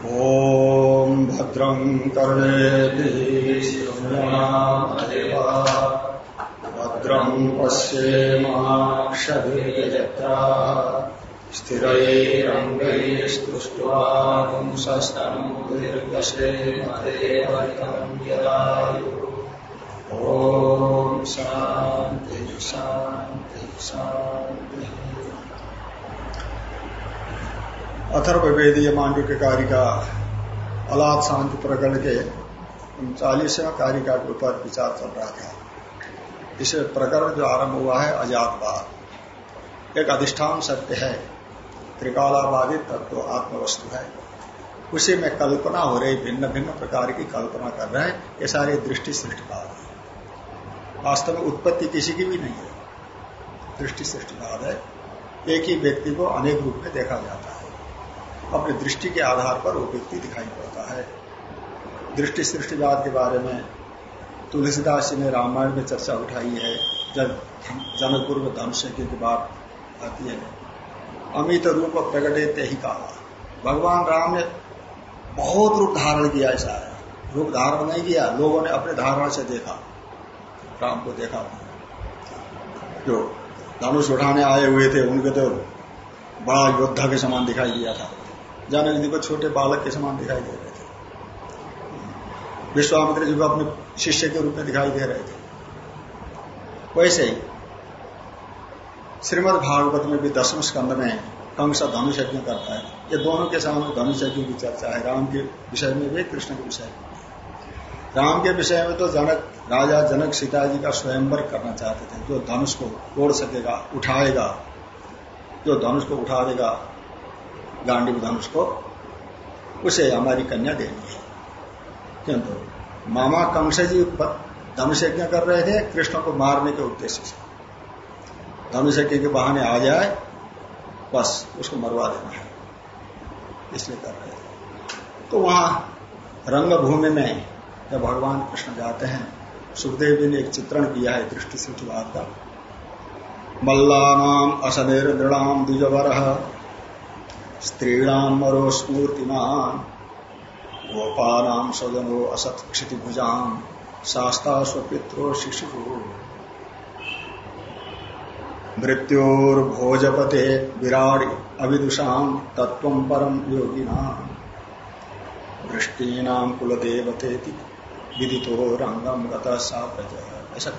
ॐ भद्रं कर्णेभिः भद्रं पश्येमाक्षभिर्यजत्रा। स्थिरैरङ्गैस्तुष्ट्वा पुंसस्तमुर्दशेमदेवतं यदायु। ॐ शान्ति शान्ति शान्तिः। अथर्वेदीय मांडव्य कारिका अलाद शांति प्रकरण के उनचालीसवें कारिका के ऊपर विचार चल रहा था। इस प्रकरण जो आरंभ हुआ है अजातवाद। एक अधिष्ठान सत्य है, त्रिकालाबादी तत्व आत्मवस्तु है। उसी में कल्पना हो रही भिन्न भिन्न प्रकार की कल्पना कर रहे हैं, ये सारे दृष्टि सृष्टिवाद है। वास्तव में उत्पत्ति किसी की भी नहीं है। दृष्टि सृष्टिवाद है। एक ही व्यक्ति को अनेक रूप में देखा जाता है। अपनी दृष्टि के आधार पर वो व्यक्ति दिखाई पड़ता है। दृष्टि सृष्टिवाद के बारे में तुलसीदास जी ने रामायण में चर्चा उठाई है, जब जनकपुर में धनुष की बात आती है। अमित रूप प्रकटे ते ही कहा भगवान राम ने बहुत रूप धारण किया ऐसा है रूप धारण नहीं किया, लोगों ने अपने धारणा से देखा। राम को देखा। जो धनुष उठाने आए हुए थे, उनके तो बड़ा योद्धा के समान दिखाई दिया था। जानक जी को छोटे बालक के समान दिखाई दे रहे थे। विश्वामित्र जी को अपने शिष्य के रूप में दिखाई दे रहे थे। वैसे ही, श्रीमद भागवत में भी दसम स्कंद में कंस धनुष यज्ञ करता है। ये दोनों के सामने धनुष यज्ञ की चर्चा है। राम के विषय में भी, कृष्ण के विषय में राम के विषय में तो जनक, राजा जनक सीता जी का स्वयंवर करना चाहते थे। जो धनुष को तोड़ सकेगा, उठाएगा, जो धनुष को उठा देगा गांडी धनुष को उसे हमारी कन्या देनी है किंतु मामा कंस जी धनुष यज्ञ कर रहे थे, कृष्ण को मारने के उद्देश्य से। धनुष यज्ञ के बहाने आ जाए, बस उसको मरवा देना है। इसलिए कर रहे थे। तो वहाँ रंगभूमि में जब भगवान कृष्ण जाते हैं, सुखदेव जी ने एक चित्रण किया है दृष्टि से सूचवाद का। मल्लानाम असनेर दृढ़ाम द्विजवर। स्त्रीणाम मरो स्मूर्तिमान गोपानाम स्वजनो असत क्षितिभुजाम शास्ता स्वपित्रो शिशु मृत्योर्भोजपते विराट अविदुषाम तत्व परम योगिना वृष्टीनाम कुलदेवते विदितो रंगम गता ऐसा।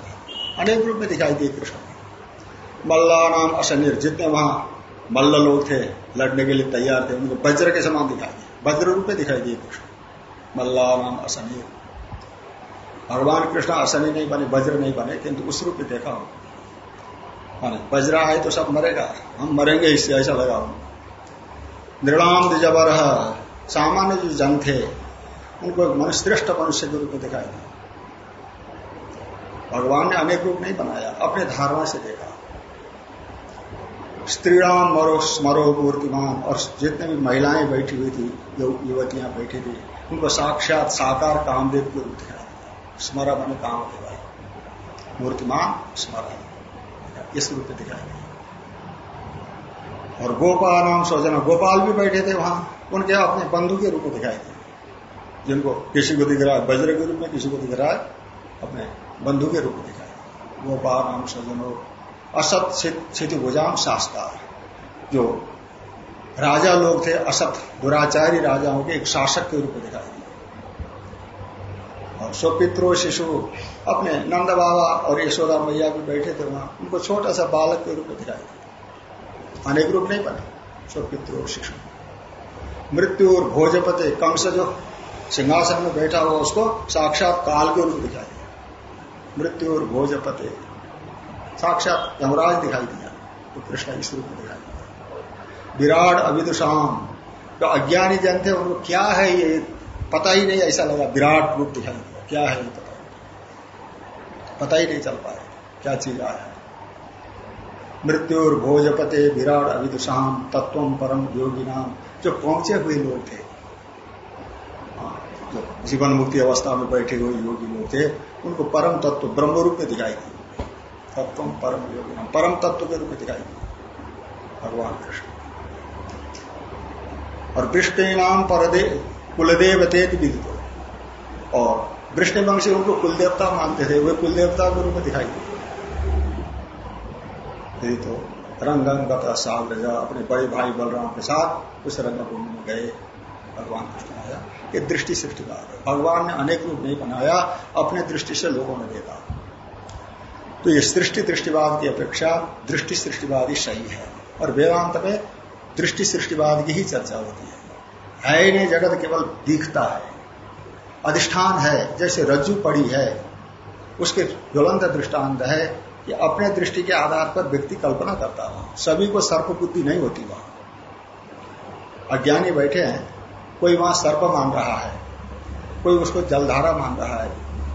अनेक रूप में दिखाई दिए कृष्ण। मल्ला नाम असनिर जितने वहाँ मल्ल लोग थे, लड़ने के लिए तैयार थे, उनको वज्र के समान दिखाई दिए। वज्र रूप में दिखाई दिए कृष्ण मल्ला नाम असनी। भगवान कृष्ण असनी नहीं बने, वज्र नहीं बने, किंतु उस रूप में देखा हो। माने, वज्र आए तो सब मरेगा। हम मरेंगे इससे, ऐसा लगा हो। निर्णाम जबर सामान्य जो जन थे, उनको मनुश्रेष्ठ मनुष्य के रूप में दिखाई दिया भगवान ने अनेक रूप नहीं बनाया, अपने धारणा से देखा। स्त्रीराम मरो, स्मरो मूर्तिमान और जितने भी महिलाएँ बैठी हुई थी युवतियाँ बैठी थी उनको साक्षात साकार कामदेव के रूप दिखाया स्मरा मन काम देवा मूर्तिमान स्मरा इस रूप में दिखाया गया और गोपाल नाम सोजना गोपाल भी बैठे थे वहाँ। उनके अपने बंधु के रूप में दिखाई दिए जिनको किसी को दिख रहा है वज्र के रूप में किसी को दिख रहा है, अपने बंधु के रूप में दिखाई गोपाल नाम स्वजनो असत स्थिति भुजाम शास्ता जो राजा लोग थे, असत दुराचारी राजाओं के एक शासक के रूप में दिखाई दिए। और स्वपित्रो शिशु अपने नंद बाबा और यशोदा मैया भी बैठे थे वहाँ। उनको छोटा सा बालक के रूप में दिखाई दिया अनेक रूप नहीं बने, स्वपित्रो शिशु। मृत्यु और भोजपते कंस जो सिंहासन में बैठा हुआ, उसको साक्षात काल के रूप में दिखाई दिया मृत्यु और भोजपते साक्षात यमराज दिखाई दिया तो कृष्ण इस रूप में दिखाई दिया। विराट अविदुषाम जो अज्ञानी जन थे उनको क्या है ये? पता ही नहीं ऐसा लगा विराट रूप दिखाई दिया। क्या है ये पता? पता ही नहीं चल पाया क्या चीज़ आया मृत्युर भोजपते विराट अविदुषाम तत्व परम योगी नाम जो पहुँचे हुए लोग थे हाँ, जो जीवन मुक्ति अवस्था में बैठे हुए योगी लोग थे उनको परम तत्व ब्रह्म रूप में दिखाई दिया। तत्व परम योगी परम तत्व के रूप में दिखाई भगवान कृष्ण। और वृष्टि नाम परदे कुलदेव तेज विदित। और वृष्णि वंशी उनको कुलदेवता मानते थे, वे कुलदेवता के रूप में दिखाई देते तो रंगंग बता साल रजा अपने बड़े भाई बलराम के साथ उस रंगभूमि में गए। भगवान कृष्ण आया ये दृष्टि सृष्टिवाद है। भगवान ने अनेक रूप नहीं बनाया, अपने दृष्टि से लोगों ने देखा तो ये सृष्टि दृष्टिवाद की अपेक्षा दृष्टि सृष्टिवाद ही सही है। और वेदांत में दृष्टि सृष्टिवाद की ही चर्चा होती है। है नहीं, जगत केवल दिखता है। अधिष्ठान है, जैसे रज्जु पड़ी है। उसके ज्वलंत दृष्टांत है कि अपने दृष्टि के आधार पर व्यक्ति कल्पना करता है। सभी को सर्प बुद्धि नहीं होती वहाँ। अज्ञानी बैठे हैं, कोई वहाँ सर्प मान रहा है, कोई उसको जलधारा मान रहा है,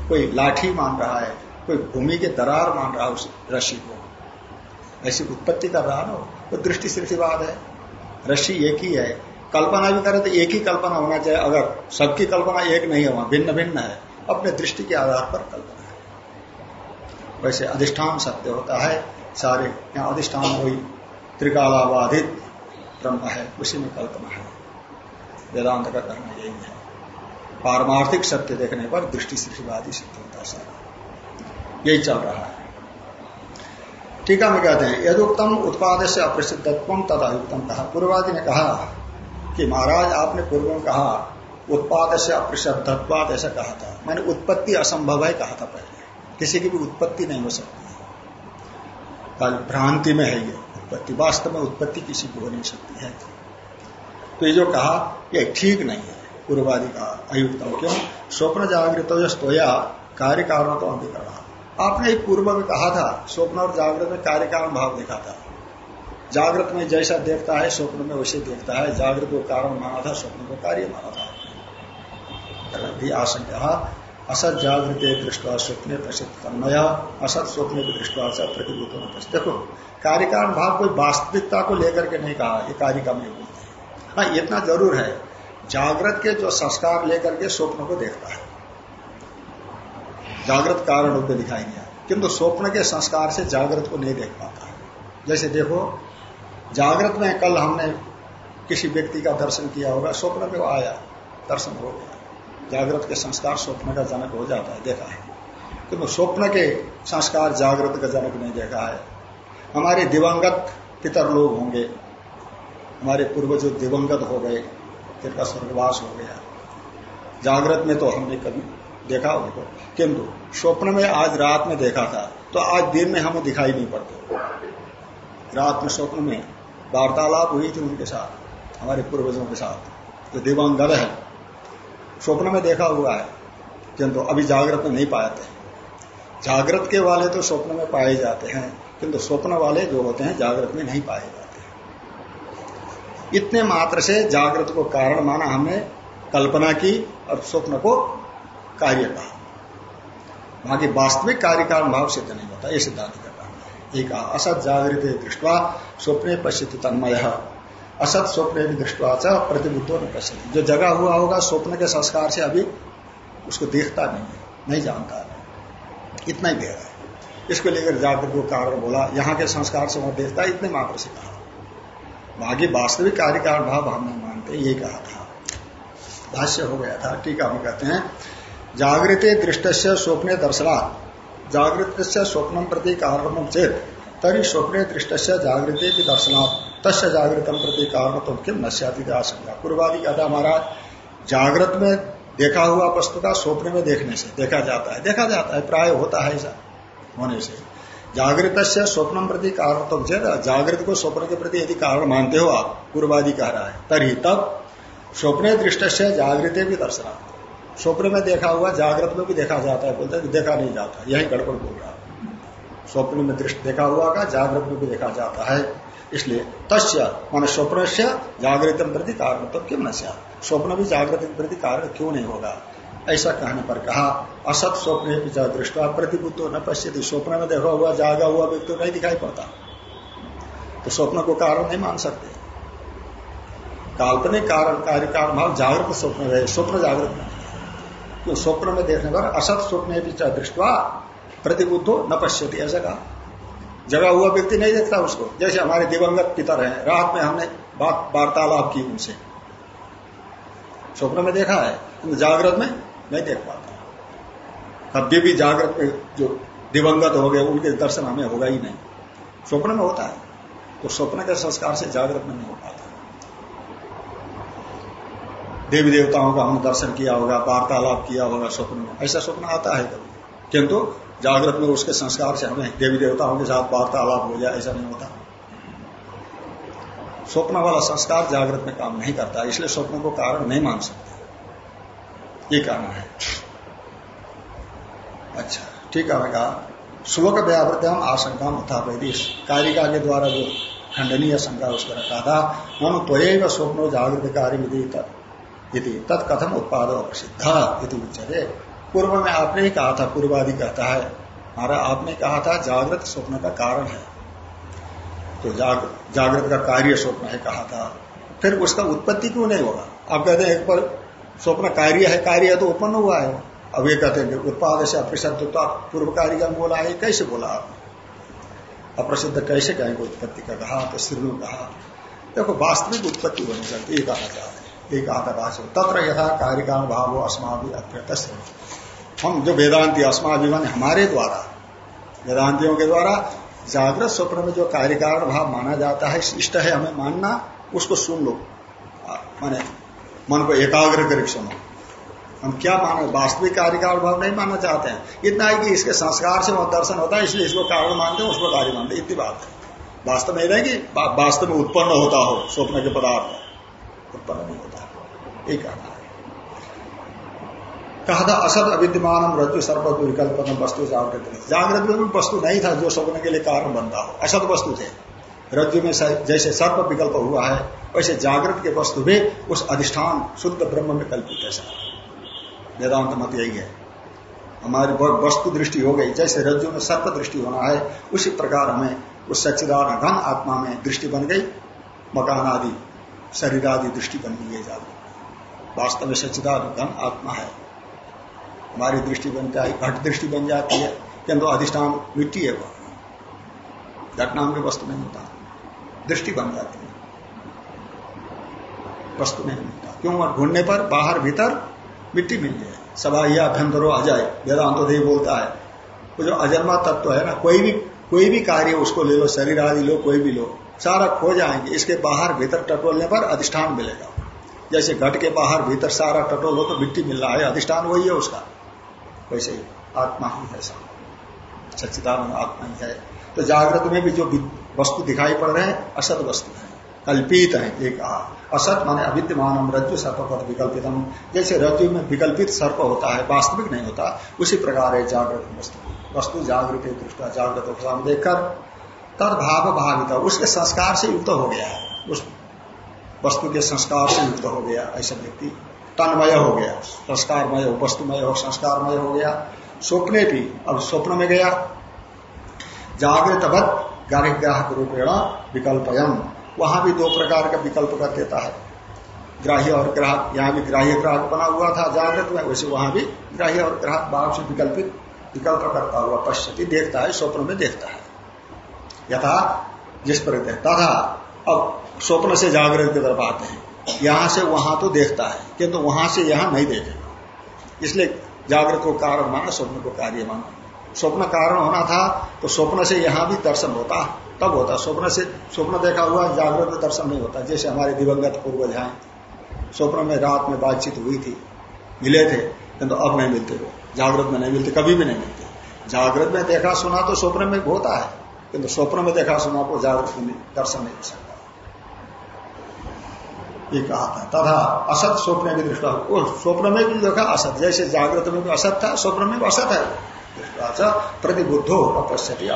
कोई लाठी मान रहा है कोई भूमि के दरार मान रहा उस रस्सी को। ऐसी उत्पत्ति कर रहा ना वो। दृष्टि सृष्टिवाद है। रस्सी एक ही है। कल्पना भी करे तो एक ही कल्पना होना चाहिए। अगर सबकी कल्पना एक नहीं है भिन्न भिन्न है, अपने दृष्टि के आधार पर कल्पना है। वैसे अधिष्ठान सत्य होता है। सारे यहाँ अधिष्ठान वही त्रिकालाबाधित ब्रह्म है। उसी में कल्पना है। वेदांत का करना यही है। पारमार्थिक सत्य देखने पर दृष्टि सृष्टिवादी सिद्ध होता सारा। यही चल रहा है। टीका में कहते हैं, यदुक्तम उत्पाद से अप्रसिद्धत्व तथा युक्तम। कहा पूर्वादि ने कहा कि महाराज, आपने पूर्व में कहा उत्पाद से अप्रसिद्धत्वाद ऐसा कहा था। मैंने उत्पत्ति असंभव है कहा था पहले। किसी की भी उत्पत्ति नहीं हो सकती है। भ्रांति में है ये उत्पत्ति। वास्तव में उत्पत्ति किसी की हो नहीं सकती है। तो ये जो कहा यह ठीक नहीं है। पूर्वादि का अयुक्तम क्यों? स्वप्न जागृत स्तोया कार्य कारण तो अंधिकरण आपने पूर्व में कहा था, स्वप्न और जागृत में कार्य कारण भाव देखा था। जागृत में जैसा देखता है, स्वप्न में वैसे देखता है। जागृत को कारण माना था, स्वप्न को कार्य माना था। भी आशंका, असत जागृत दृष्टवा स्वप्न प्रसिद्ध तन्मय, असत स्वप्न की दृष्टवा से प्रतिभूत होना देखो कार्यकारण भाव कोई वास्तविकता को लेकर के नहीं कहा कार्य का में हाँ इतना ज़रूर है। जागृत के जो संस्कार लेकर के स्वप्न को देखता है। जागृत कारण रूप में दिखाई दिया। किंतु स्वप्न के संस्कार से जागृत को नहीं देख पाता। जैसे देखो, जागृत में कल हमने किसी व्यक्ति का दर्शन किया होगा, स्वप्न में वो आया, दर्शन हो गया। जागृत के संस्कार स्वप्न का जनक हो जाता है, देखा है। किंतु स्वप्न के संस्कार जागृत का जनक नहीं देखा है। हमारे दिवंगत पितर लोग होंगे। हमारे पूर्वज दिवंगत हो गए, जिनका स्वर्गवास हो गया। जागृत में तो हमने कभी देखा उनको। किंतु स्वप्न में आज रात में देखा था तो आज दिन में हमें दिखाई नहीं पड़ते। रात में स्वप्न में वार्तालाप हुई थी उनके साथ, हमारे पूर्वजों के साथ। जो दिवंगत है। स्वप्न में देखा हुआ है, किंतु अभी जागृत में नहीं पाए थे। जागृत के वाले तो स्वप्न में पाए जाते हैं, किंतु स्वप्न वाले जो होते हैं, जागृत में नहीं पाए जाते इतने मात्र से जागृत को कारण माना हमने, कल्पना की और स्वप्न को कार्य की वास्तविक कार्य कारण भाव सिद्ध नहीं होता, ये सिद्धांत का काम एक असत जागृत दृष्टवा, स्वप्ने पश्चित तन्मय। असत स्वप्न भी दृष्टवा च, प्रतिबुद्धो न पश्चित। जो जगा हुआ होगा, स्वप्न के संस्कार से अभी उसको देखता नहीं है, नहीं जानता है। इतना ही दे रहा है। इसको लेकर जागृत को कारण बोला, यहाँ के संस्कार से वह देखता है, इतने मात्र से कहा। बाकी वास्तविक कार्य कारण भाव हम नहीं मानते, ये कहा था। भाष्य हो गया था, टीका में कहते हैं जागृत दृष्ट से स्वप्न दर्शना जागृत से स्वप्न प्रति कारण चेत तरी स्वप्न दृष्ट से जागृत की दर्शना तस् जागृतम प्रति कारण तो किम नश्याति आशंका। पूर्वादि कहता हमारा जागृत में देखा हुआ वस्तु का स्वप्न में देखने से देखा जाता है। देखा जाता है, प्राय होता है ऐसा होने से। जागृत से स्वप्न प्रति कारण तो जागृत को स्वप्न के प्रति यदि कारण मानते हो आप, पूर्वादि कह रहा है तरी तब स्वप्न दृष्ट से जागृत भी दर्शना स्वप्न में देखा हुआ, जागृत में भी देखा जाता है, बोलते देखा नहीं जाता, यही गड़बड़ बोल रहा स्वप्न में दृष्टि देखा हुआ का, जागृत में भी देखा जाता है। इसलिए तस्य, मान स्वप्न से जागृत प्रति कारण तो क्यों न स्वप्न भी जागृत प्रति कारण क्यों नहीं होगा? ऐसा कहने पर कहा, असत स्वप्न दृष्टि प्रतिबुद्ध न पश्चित स्वप्न में देखा हुआ, जागा हुआ व्यक्ति नहीं दिखाई पड़ता। तो स्वप्न को कारण नहीं मान सकते। काल्पनिक कारण कार्य कारण भाव जागृत स्वप्न रहे स्वप्न जागृत तो स्वप्न में देखने पर असत स्वप्न दृष्टवा प्रतिबुद्धो न पश्यति, ऐसा कहा। जगा हुआ व्यक्ति नहीं देखता उसको। जैसे हमारे दिवंगत पितर हैं, रात में हमने बात वार्तालाप की उनसे। स्वप्न में देखा है जागृत में नहीं देख पाता। कभी भी जागृत में जो दिवंगत हो गए, उनके दर्शन हमें होगा ही नहीं। स्वप्न में होता है। तो स्वप्न के संस्कार से जागृत में नहीं हो पाता। देवी देवताओं का हमने दर्शन किया होगा, वार्तालाप किया होगा स्वप्न में। ऐसा स्वप्न आता है कभी। किंतु जागृत में उसके संस्कार से हमें देवी देवताओं के साथ वार्तालाप हो जाए, ऐसा नहीं होता। स्वप्न वाला संस्कार जागृत में काम नहीं करता, इसलिए स्वप्न को कारण नहीं मान सकते। ये कहना है। अच्छा ठीक है कहा, श्लोक व्यावृत्याम आशंका उत्थापयती। कारिका के द्वारा जो खंडनीय शंका उसको रखा था मनु त्वय स्वप्नो जागृत कार्य तत्कथम उत्पाद प्रसिद्ध उच्चते पूर्व में आपने ही कहा था पूर्वादि कहता है हमारा आपने कहा था जागृत स्वप्न का कारण है। तो जाग, जागृत का कार्य स्वप्न है कहा था। फिर उसका उत्पत्ति क्यों नहीं होगा? आप कहते हैं एक पर स्वप्न कार्य है कार्य है तो उत्पन्न हुआ है। अब ये कहते हैं उत्पाद से अप्रसिद्ध तो आप पूर्व कार्य का बोला है कैसे बोला आपने? अप्रसिद्ध कैसे कहेंगे उत्पत्ति का? कहा तो श्रीनु कहा देखो वास्तविक उत्पत्ति होनी चाहिए कहना चाहते कहा था भाषण तत्र यथा कार्य का भाव अस्मा भी हम जो वेदांति अस्माभिमान हमारे द्वारा, वेदांतियों के द्वारा जागृत स्वप्न में जो कार्यकारण भाव माना जाता है, इष्ट है हमें मानना, उसको सुन लो। माने मन को एकाग्र कर सुनो। हम क्या माने? वास्तविक कार्यकारण भाव नहीं मानना चाहते हैं। इतना है कि इसके संस्कार से वह दर्शन होता है, इसलिए इसको कारण मानते हैं, उसको कार्य मानते इतनी बात है। वास्तव में नहीं कि वास्तव में उत्पन्न होता हो, स्वप्न के पदार्थ। उत्पन्न नहीं एक कहना कहा था, असत अविद्यमान रज्जु सर्प विकल्प वस्तु जागृत नहीं जागृत में वस्तु नहीं था जो स्वप्न के लिए कारण बनता हो। असत वस्तु थे। रज्जु में जैसे सर्प विकल्प हुआ है, वैसे जागृत के वस्तु भी उस अधिष्ठान शुद्ध ब्रह्म में कल्पित है, सर। वेदांत मत यही है। हमारी वस्तु दृष्टि हो गई। जैसे रज्जु में सर्प दृष्टि होना है, उसी प्रकार हमें उस सच्चिदान घन आत्मा में दृष्टि बन गई। मकान आदि शरीर आदि दृष्टि बन गई जागृत। वास्तव में सच्चिदान घन आत्मा है। हमारी दृष्टि बन जाए घट दृष्टि बन जाती है किंतु अधिष्ठान मिट्टी है वह। घट की वस्तु नहीं होता दृष्टि बन जाती है। वस्तु नहीं मिलता। क्यों? ढूँढने पर बाहर भीतर मिट्टी मिल जाए। सभा अभ्यंतरो आ जाए। वेदांत देव बोलता है, वो जो अजन्मा तत्व तो है ना, कोई भी कोई भी कार्य उसको ले लो, शरीर आदि लो, कोई भी लो, सारा खो जाएँगे। इसके बाहर भीतर टटोलने पर अधिष्ठान मिलेगा। जैसे घट के बाहर भीतर सारा टटोल हो तो मिट्टी मिल रहा है, अधिष्ठान वही है उसका। वैसे ही आत्मा ही है सब। सच्चिदानंद आत्मा ही है। तो जागृत में भी जो वस्तु दिखाई पड़ रहे हैं, असत वस्तु है, कल्पित है एक असत माने अविद्यमान रज्जु सर्प पद विकल्पितम। जैसे रज्जु में विकल्पित सर्प होता है, वास्तविक नहीं होता, उसी प्रकार है जागृत वस्तु। वस्तु जागृत दृष्टा जागृत देखकर तद भाव भावित उसके संस्कार से युक्त हो गया है। उस वस्तु के संस्कार से युक्त हो गया ऐसा व्यक्ति। तन्मय हो गया, संस्कारमय हो वस्तुमय हो, संस्कारमय हो गया। स्वप्ने भी अब स्वप्न में गया। जागृतवत ग्राहक रूपेण विकल्पयम। वहाँ भी दो प्रकार का विकल्प कर देता है। ग्राह्य और ग्राहक, यहाँ भी ग्राह्य ग्राहक बना हुआ था जागृत में, वैसे वहाँ भी ग्राह्य और ग्राहक भाव से विकल्पित विकल्प करता हुआ पश्चिमी देखता है, स्वप्न में देखता है। यथा जिस पर तथा अब स्वप्न से जागृत की तरफ़ आते हैं। यहाँ से वहाँ तो देखता है, किंतु वहाँ से यहाँ नहीं देखेगा इसलिए जागृत को कारण माना, स्वप्न को कार्य माना। स्वप्न कारण होना था तो स्वप्न से यहाँ भी दर्शन होता, तब होता। स्वप्न से, स्वप्न देखा हुआ, जागृत में दर्शन नहीं होता, जैसे हमारे दिवंगत पूर्वज हैं। स्वप्न में रात में बातचीत हुई थी, मिले थे, किंतु अब नहीं मिलते वो। जागृत में नहीं मिलते, कभी भी नहीं मिलते। जागृत में देखा सुना तो स्वप्न में होता है, किंतु स्वप्न में देखा सुना को जागृत में दर्शन नहीं ये कहा था तथा असत स्वप्न की दृष्टा स्वप्न में भी देखा, असत। जैसे जागृत में भी असत था स्वप्न में भी असत है। दृष्टा प्रतिबुद्धो अपश्यति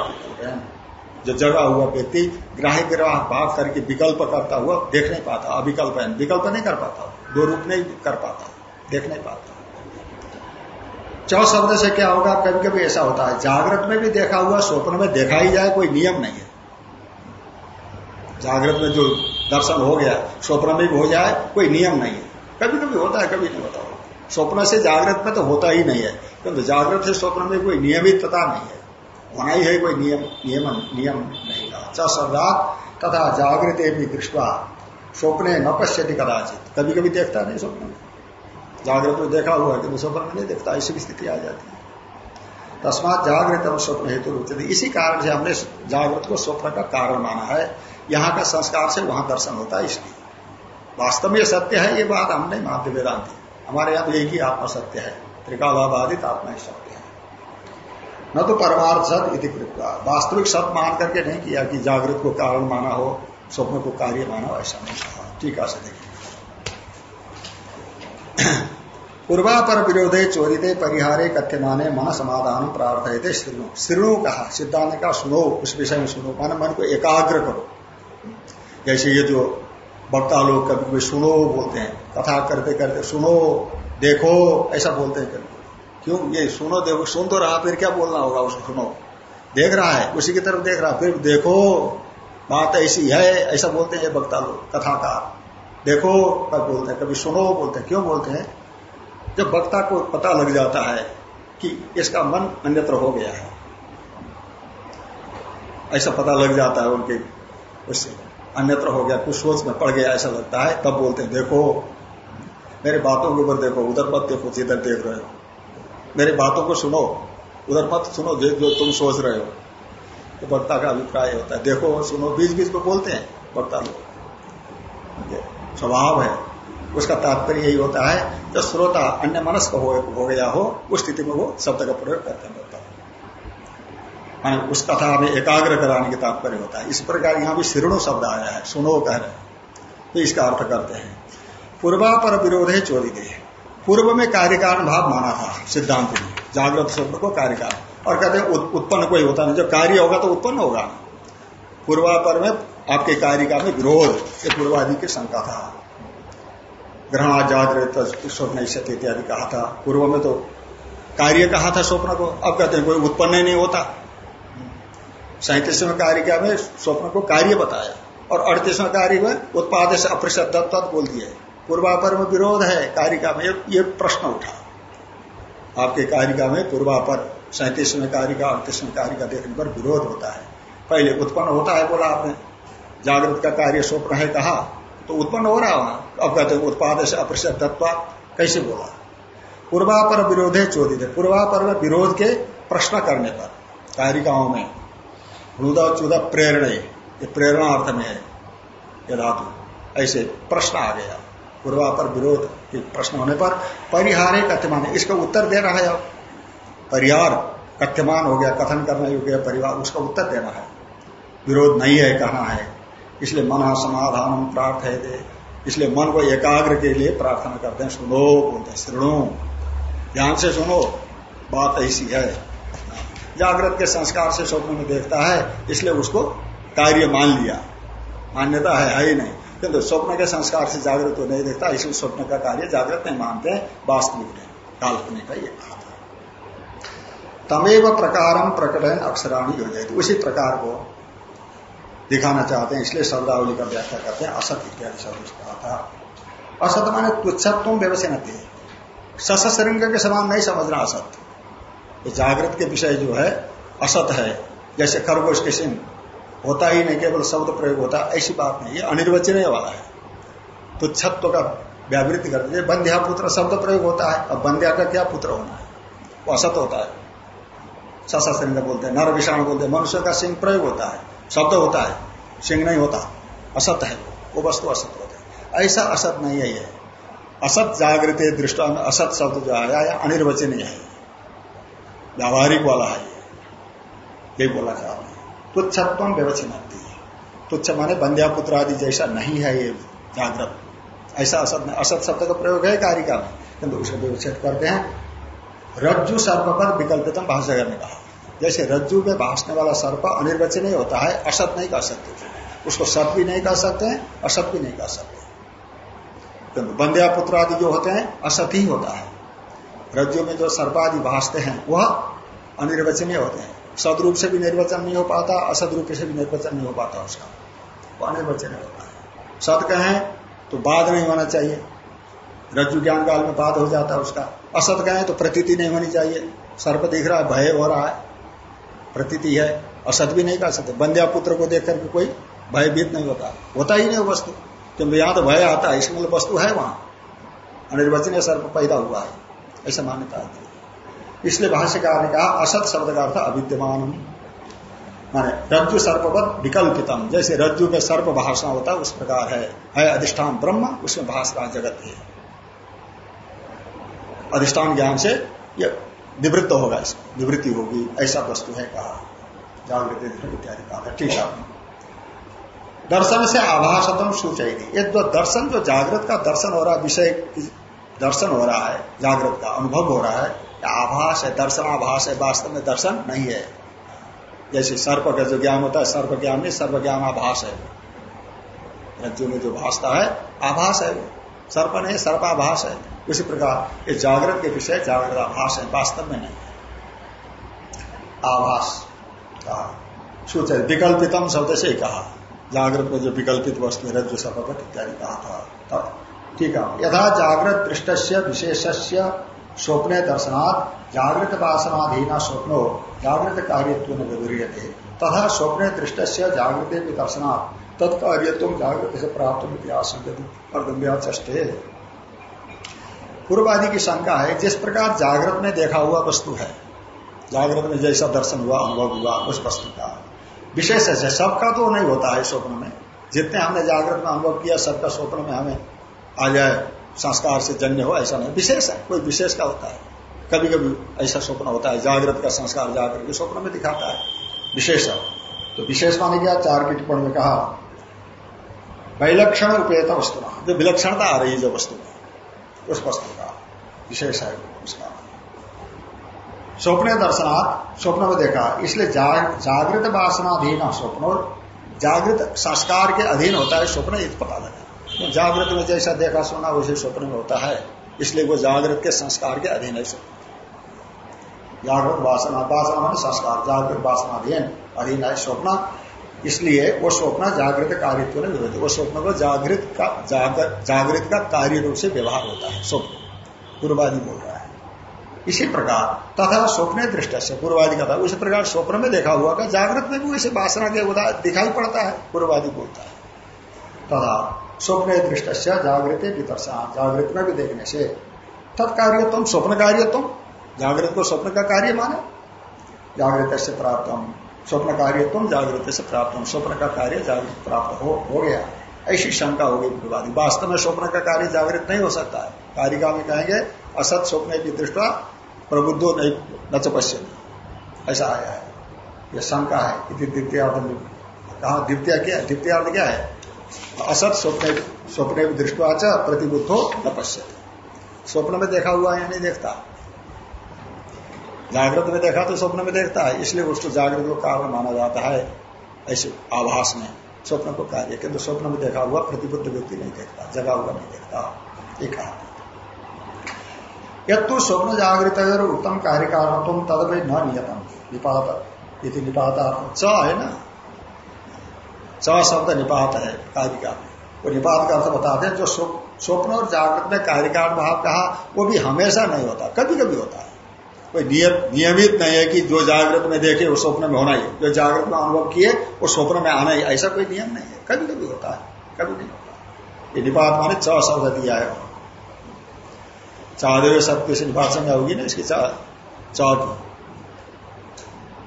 जो जगा हुआ व्यक्ति ग्राह्य ग्राह भाग करके विकल्प करता हुआ देख नहीं पाता अविकल्प है विकल्प नहीं कर पाता, दो रूप नहीं कर पाता, देख नहीं पाता। चौ शब्द से क्या होगा? कभी कभी ऐसा होता है, जागृत में भी देखा हुआ, स्वप्न में देखा ही जाए, कोई नियम नहीं है। जागृत में जो दर्शन हो गया स्वप्न में भी हो जाए, कोई नियम नहीं है। कभी कभी होता है, कभी नहीं होता। स्वप्न से जागृत में तो होता ही नहीं है, किंतु जागृत से स्वप्न में कोई नियमितता नहीं है। होना ही है कोई नियम नियम नियम नहीं रहा। तथा जागृत भी दृष्टवा स्वप्ने न पश्यति कदाचित। कभी कभी देखता नहीं स्वप्न में। जागृत में देखा हुआ है कि स्वप्न में नहीं देखता, ऐसी स्थिति आ जाती है। तस्मात जागृत और स्वप्न हेतु रुचते इसी कारण से हमने जागृत को स्वप्न का कारण माना है। यहाँ का संस्कार से वहाँ दर्शन होता है इसलिए। वास्तव में सत्य है, ये बात हम नहीं मानते वेदांति हमारे यहाँ तो एक ही आत्मा सत्य है, त्रिकालाबाधित आत्मा ही सत्य है। न तो परमार्थ सत इति वास्तविक सत मान करके नहीं किया कि जागृत को कारण माना हो, स्वप्न को कार्य माना हो, ऐसा नहीं कहा। ठीक है देखिए। पूर्वापर विरोधे चोरिते परिहारे कथ्यमाने मन समाधान प्रार्थ थे श्रीणु श्रीणु कहा, सिद्धांत का सुनो उस विषय में सुनो। मन मन को एकाग्र करो। जैसे ये जो वक्ता लोग कभी कभी सुनो बोलते हैं, कथा करते करते सुनो, देखो, ऐसा बोलते हैं कभी क्यों? ये सुनो, देखो, सुन तो रहा, फिर क्या बोलना होगा उसको सुनो। देख रहा है, उसी की तरफ़ देख रहा, फिर देखो, बात ऐसी है, ऐसा बोलते हैं वक्ता लोग, कथाकार। देखो कब बोलते हैं, कभी सुनो, बोलते हैं, क्यों बोलते हैं? जब वक्ता को पता लग जाता है कि इसका मन अन्यत्र हो गया है, ऐसा पता लग जाता है उनके, उससे। अन्यत्र हो गया, कुछ सोच में पड़ गया, ऐसा लगता है। तब बोलते हैं, देखो, मेरे बातों के ऊपर देखो, उधर मत देखो, जिधर देख रहे हो। मेरी बातों को सुनो, उधर मत सुनो, जो जो तुम सोच रहे हो। तो वक्ता का अभिप्राय होता है, देखो, सुनो बीच बीच में बोलते हैं, वक्ता लोग। स्वभाव है, उसका तात्पर्य यही होता है, जो श्रोता अन्य मनस्क हो गया हो, उस स्थिति में वो शब्द का प्रयोग करते हैं। माने उस कथा में एकाग्र कराने के तात्पर्य होता है। इस प्रकार यहाँ भी शिरणु शब्द आया है, सुनो कह रहे तो इसका अर्थ करते हैं। पूर्वा पर विरोध है चोरी दे पूर्व में कार्यकारण भाव माना था सिद्धांत में जागृत स्वप्न को कार्यकारण। और कहते हैं उत्पन्न कोई होता नहीं। जब कार्य होगा तो उत्पन्न होगा। पूर्वापर में आपके कारिका में विरोध, ये पूर्वादि की शंका था। ग्रहण जागृत स्वप्न इत्यादि कहा था। पूर्व में तो कार्य कहा था स्वप्न को। अब कहते हैं, कोई उत्पन्न नहीं होता। सैतीसवें कार्य में स्वप्न को कार्य बताया और अड़तीसवें कार्य में उत्पाद से अप्रसत बोल दिए पूर्वापर में विरोध है, कारिका में ये प्रश्न उठा। आपके कारिका में पूर्वापर, सैतीसवें कारिका, अड़तीसवें कारिका देखने पर विरोध होता है। पहले उत्पन्न होता है बोला आपने। जागृत का कार्य स्वप्न है कहा तो उत्पन्न हो रहा वहाँ अब कहते उत्पाद से अप्रसत कैसे बोला? पूर्वापर विरोध है चोदित है। पूर्वापर में विरोध के प्रश्न करने पर, कारिकाओं में रुदा चुदा प्रेरणा, ये प्रेरणा अर्थ में है, ये धातु। ऐसे प्रश्न आ गया। पूर्वा पर विरोध प्रश्न होने पर परिहार कथ्यमान इसका उत्तर दे रहा है अब। परिहार कथ्यमान हो गया, कथन करना योग्य परिवार, उसका उत्तर देना है। विरोध नहीं है, कहना है। इसलिए मन समाधान प्रार्थ है दे इसलिए मन को एकाग्र के लिए प्रार्थना करते हैं। सुनो, बोलते श्रृणु। ध्यान से सुनो। बात ऐसी है। जागृत के संस्कार से स्वप्न में देखता है इसलिए उसको कार्य मान लिया। मान्यता है, है ही नहीं। किंतु स्वप्न के संस्कार से जागृत को नहीं देखता इसलिए स्वप्न का कार्य जागृत नहीं मानते वास्तविक नहीं। काल्पनिक का ये कहा था तमेव प्रकारम प्रकटन अक्षराणी योजना उसी प्रकार को दिखाना चाहते हैं इसलिए शब्दावली का व्याख्या करते हैं असत इत्यादि शब्द कहा था। असत माने तुच्छत्व व्यवसाय थे सशृंग के समान नहीं समझना असत। ये जागृत के विषय जो है, असत है। जैसे खरगोश के सिंह, होता ही नहीं, केवल शब्द प्रयोग होता, ऐसी बात नहीं। ये अनिर्वचनीय वाला है। तुच्छत्व का व्यावृत्ति करते हैं बंध्या पुत्र शब्द प्रयोग होता है अब बंध्या का क्या पुत्र होना है? वो असत होता है। सिंह बोलते हैं, नर विषाणु बोलते हैं, मनुष्य का सिंह प्रयोग होता है। शब्द होता है, सिंह नहीं होता। असत है वो। वस्तु असत होता है। ऐसा असत नहीं है असत जागृत दृष्टा में असत शब्द जो आया अनिर्वचनीय है। व्यावहारिक वाला है ये। बोला चाहते हैं तुच्छत्व व्यवचिन्नति। तुच्छ माने बंध्या पुत्र आदि जैसा नहीं है ये जागृत। ऐसा असत नहीं असत शब्द का प्रयोग है कारिका में। किंतु उसको व्यवच्छेद करते हैं। रज्जु सर्प पर विकल्पितम भाषा ने कहा। जैसे रज्जु में भाषने वाला सर्प अनिर्वचनीय होता है, असत नहीं कर सकते। उसको सत भी नहीं कर सकते, असत भी नहीं कर सकते। किंतु बंध्या पुत्र आदि जो होते हैं, असत ही होता है। रज्जु में जो सर्पादि भाषते हैं, वह अनिर्वचनीय होते हैं। सदरूप से भी निर्वचन नहीं हो पाता, असदरूप से भी निर्वचन नहीं हो पाता उसका। वो अनिर्वचनीय होता है। सत कहें तो बाद नहीं होना चाहिए। रज्जु ज्ञान काल में बाद हो जाता है उसका। असत कहें तो प्रतीति नहीं होनी चाहिए। सर्प दिख रहा है, भय हो रहा है। प्रतीति है। असत भी नहीं कर सकते। बंध्या पुत्र को देख करके कोई भयभीत नहीं होता। होता ही नहीं वस्तु। क्योंकि यहाँ तो भय आता है इसमें वस्तु है वहाँ। अनिर्वचनीय सर्प पैदा हुआ है। ऐसा मान्यता आती है। इसलिए भाष्यकार ने कहा, असत शब्द का अर्थ अविद्यमान माने रज्जु सर्पवत विकल्पितम। जैसे रज्जु में सर्प भाषण होता है, उस प्रकार है। है अधिष्ठान ब्रह्म, उसमें भाषा जगत है। अधिष्ठान ज्ञान से ये निवृत्त होगा इसमें निवृत्ति होगी, ऐसा वस्तु है कहा। जागृति इत्यादि कहा ठीक है। दर्शन से आभासतम सूचयनी ये जो दर्शन, जो जागृत का दर्शन हो रहा विषय दर्शन हो रहा है जागृत का अनुभव हो रहा है आभास है, दर्शन, आभास है, वास्तव में दर्शन नहीं है। जैसे सर्प का जो ज्ञान होता है, सर्प ज्ञान नहीं सर्व ज्ञान आभास है। रज्जु में जो भाषता है, आभास है वो। सर्प नहीं, सर्पाभास है। उसी प्रकार ये जागृत के विषय जागृत आभास है, वास्तव में नहीं है। आभास कहा सूच विकल्पितम शब्द से कहा। जागृत में जो विकल्पित वस्तु रज्जु सर्पट इत्यादि कहा था। ठीक है। यथा जागृत दृष्ट विशेष स्वप्ने दर्शनात्, जागृत वासनाधीना स्वप्नो, जागृत कार्यत्व विवरीयते तथा स्वप्ने दृष्ट जागृत भी दर्शनात् तत्कार्यत्व जागृत से प्राप्त आशंकते पूर्वादि की शंका है, जिस प्रकार जागृत में देखा हुआ वस्तु है, जागृत में जैसा दर्शन हुआ, अनुभव हुआ, उस वस्तु का। विशेष सबका तो नहीं होता है स्वप्न में। जितने हमने जागृत में अनुभव किया, सबका स्वप्न में हमें आ जाए संस्कार से जन्य हो, ऐसा नहीं। विशेष है, कोई विशेष का होता है। कभी कभी ऐसा स्वप्न होता है, जागृत का संस्कार जागृत के स्वप्न में दिखाता है। विशेष है। तो विशेष माने क्या? चार की टिप्पणी में कहा, वैलक्षण उपेत वस्तु जो विलक्षणता आ रही है, जो वस्तु में उस वस्तु का विशेष है उसका। स्वप्न दर्शनाथ स्वप्न में देखा, इसलिए जागृत वासनाधीन स्वप्न और जागृत संस्कार के अधीन होता है स्वप्न इत पता लगा। तो जागृत में जैसा देखा सुना वैसे स्वप्न में होता है। इसलिए वो जागृत के संस्कार के अधीन है। जागृत वासना वासना मान संस्कार, जागृत वासनाधीन अधीन अधीन है स्वप्न। इसलिए वो स्वप्न जागृत कार्यत्व ने विरोध वो स्वप्न को जागृत का जागृत का कार्य रूप से व्यवहार होता है, स्वप्न। पूर्वादि बोल रहा है। इसी प्रकार, तथा स्वप्न दृष्ट से पूर्वादि का था। उसी प्रकार स्वप्न में देखा हुआ का जागृत में भी वैसे वासना के उदाहरण दिखाई पड़ता है, पूर्वादि बोलता है। तथा स्वप्न दृष्ट से जागृत विदर्शा जागृत में भी देखने से। तत्कार्य तुम स्वप्न कार्य तुम जागृत को स्वप्न का कार्य माने जागृत से प्राप्त स्वप्न कार्य तुम जागृत से प्राप्त स्वप्न का कार्य जागृत प्राप्त हो, हो गया। ऐसी शंका होगी विवादी। वास्तव में स्वप्न का कार्य जागृत नहीं हो सकता है। कारिका में कहेंगे असत स्वप्न की दृष्टा प्रबुद्धो नहीं न चपश्य ऐसा आया है। यह शंका है द्वितीय कहा द्वितीय क्या द्वितीय क्या है? असत स्वप्न स्वप्न दृष्टवाच प्रतिबुद्धो न स्वप्न में देखा हुआ या नहीं देखता? जागृत में देखा तो स्वप्न में देखता है, इसलिए उसको जागृत को कारण माना जाता है, ऐसे आभास में। स्वप्न को कार्य, किंतु स्वप्न में देखा हुआ प्रतिबुद्ध व्यक्ति नहीं देखता, जगा हुआ नहीं देखता। एक यू स्वप्न जागृत उत्तम कार्य कारण तुम तद न नियतम। निपात निपाता च, है ना? च शब्द निपात है कारिका में वो निपात का अर्थ बताते हैं, जो स्वप्न और जागृत में कार्यकारण भाव कहा, वो भी हमेशा नहीं होता कभी कभी होता है। कोई नियमित नहीं है कि जो जागृत में देखे, वो स्वप्न में होना ही जो जागृत में अनुभव किए, वो स्वप्न में आना ही ऐसा कोई नियम नहीं है। कभी कभी होता है। कभी नहीं होता ये निपात माने च शब्द दिया है। चाहदेव सत्य से निपात संज्ञा होगी ना, इसकी चा की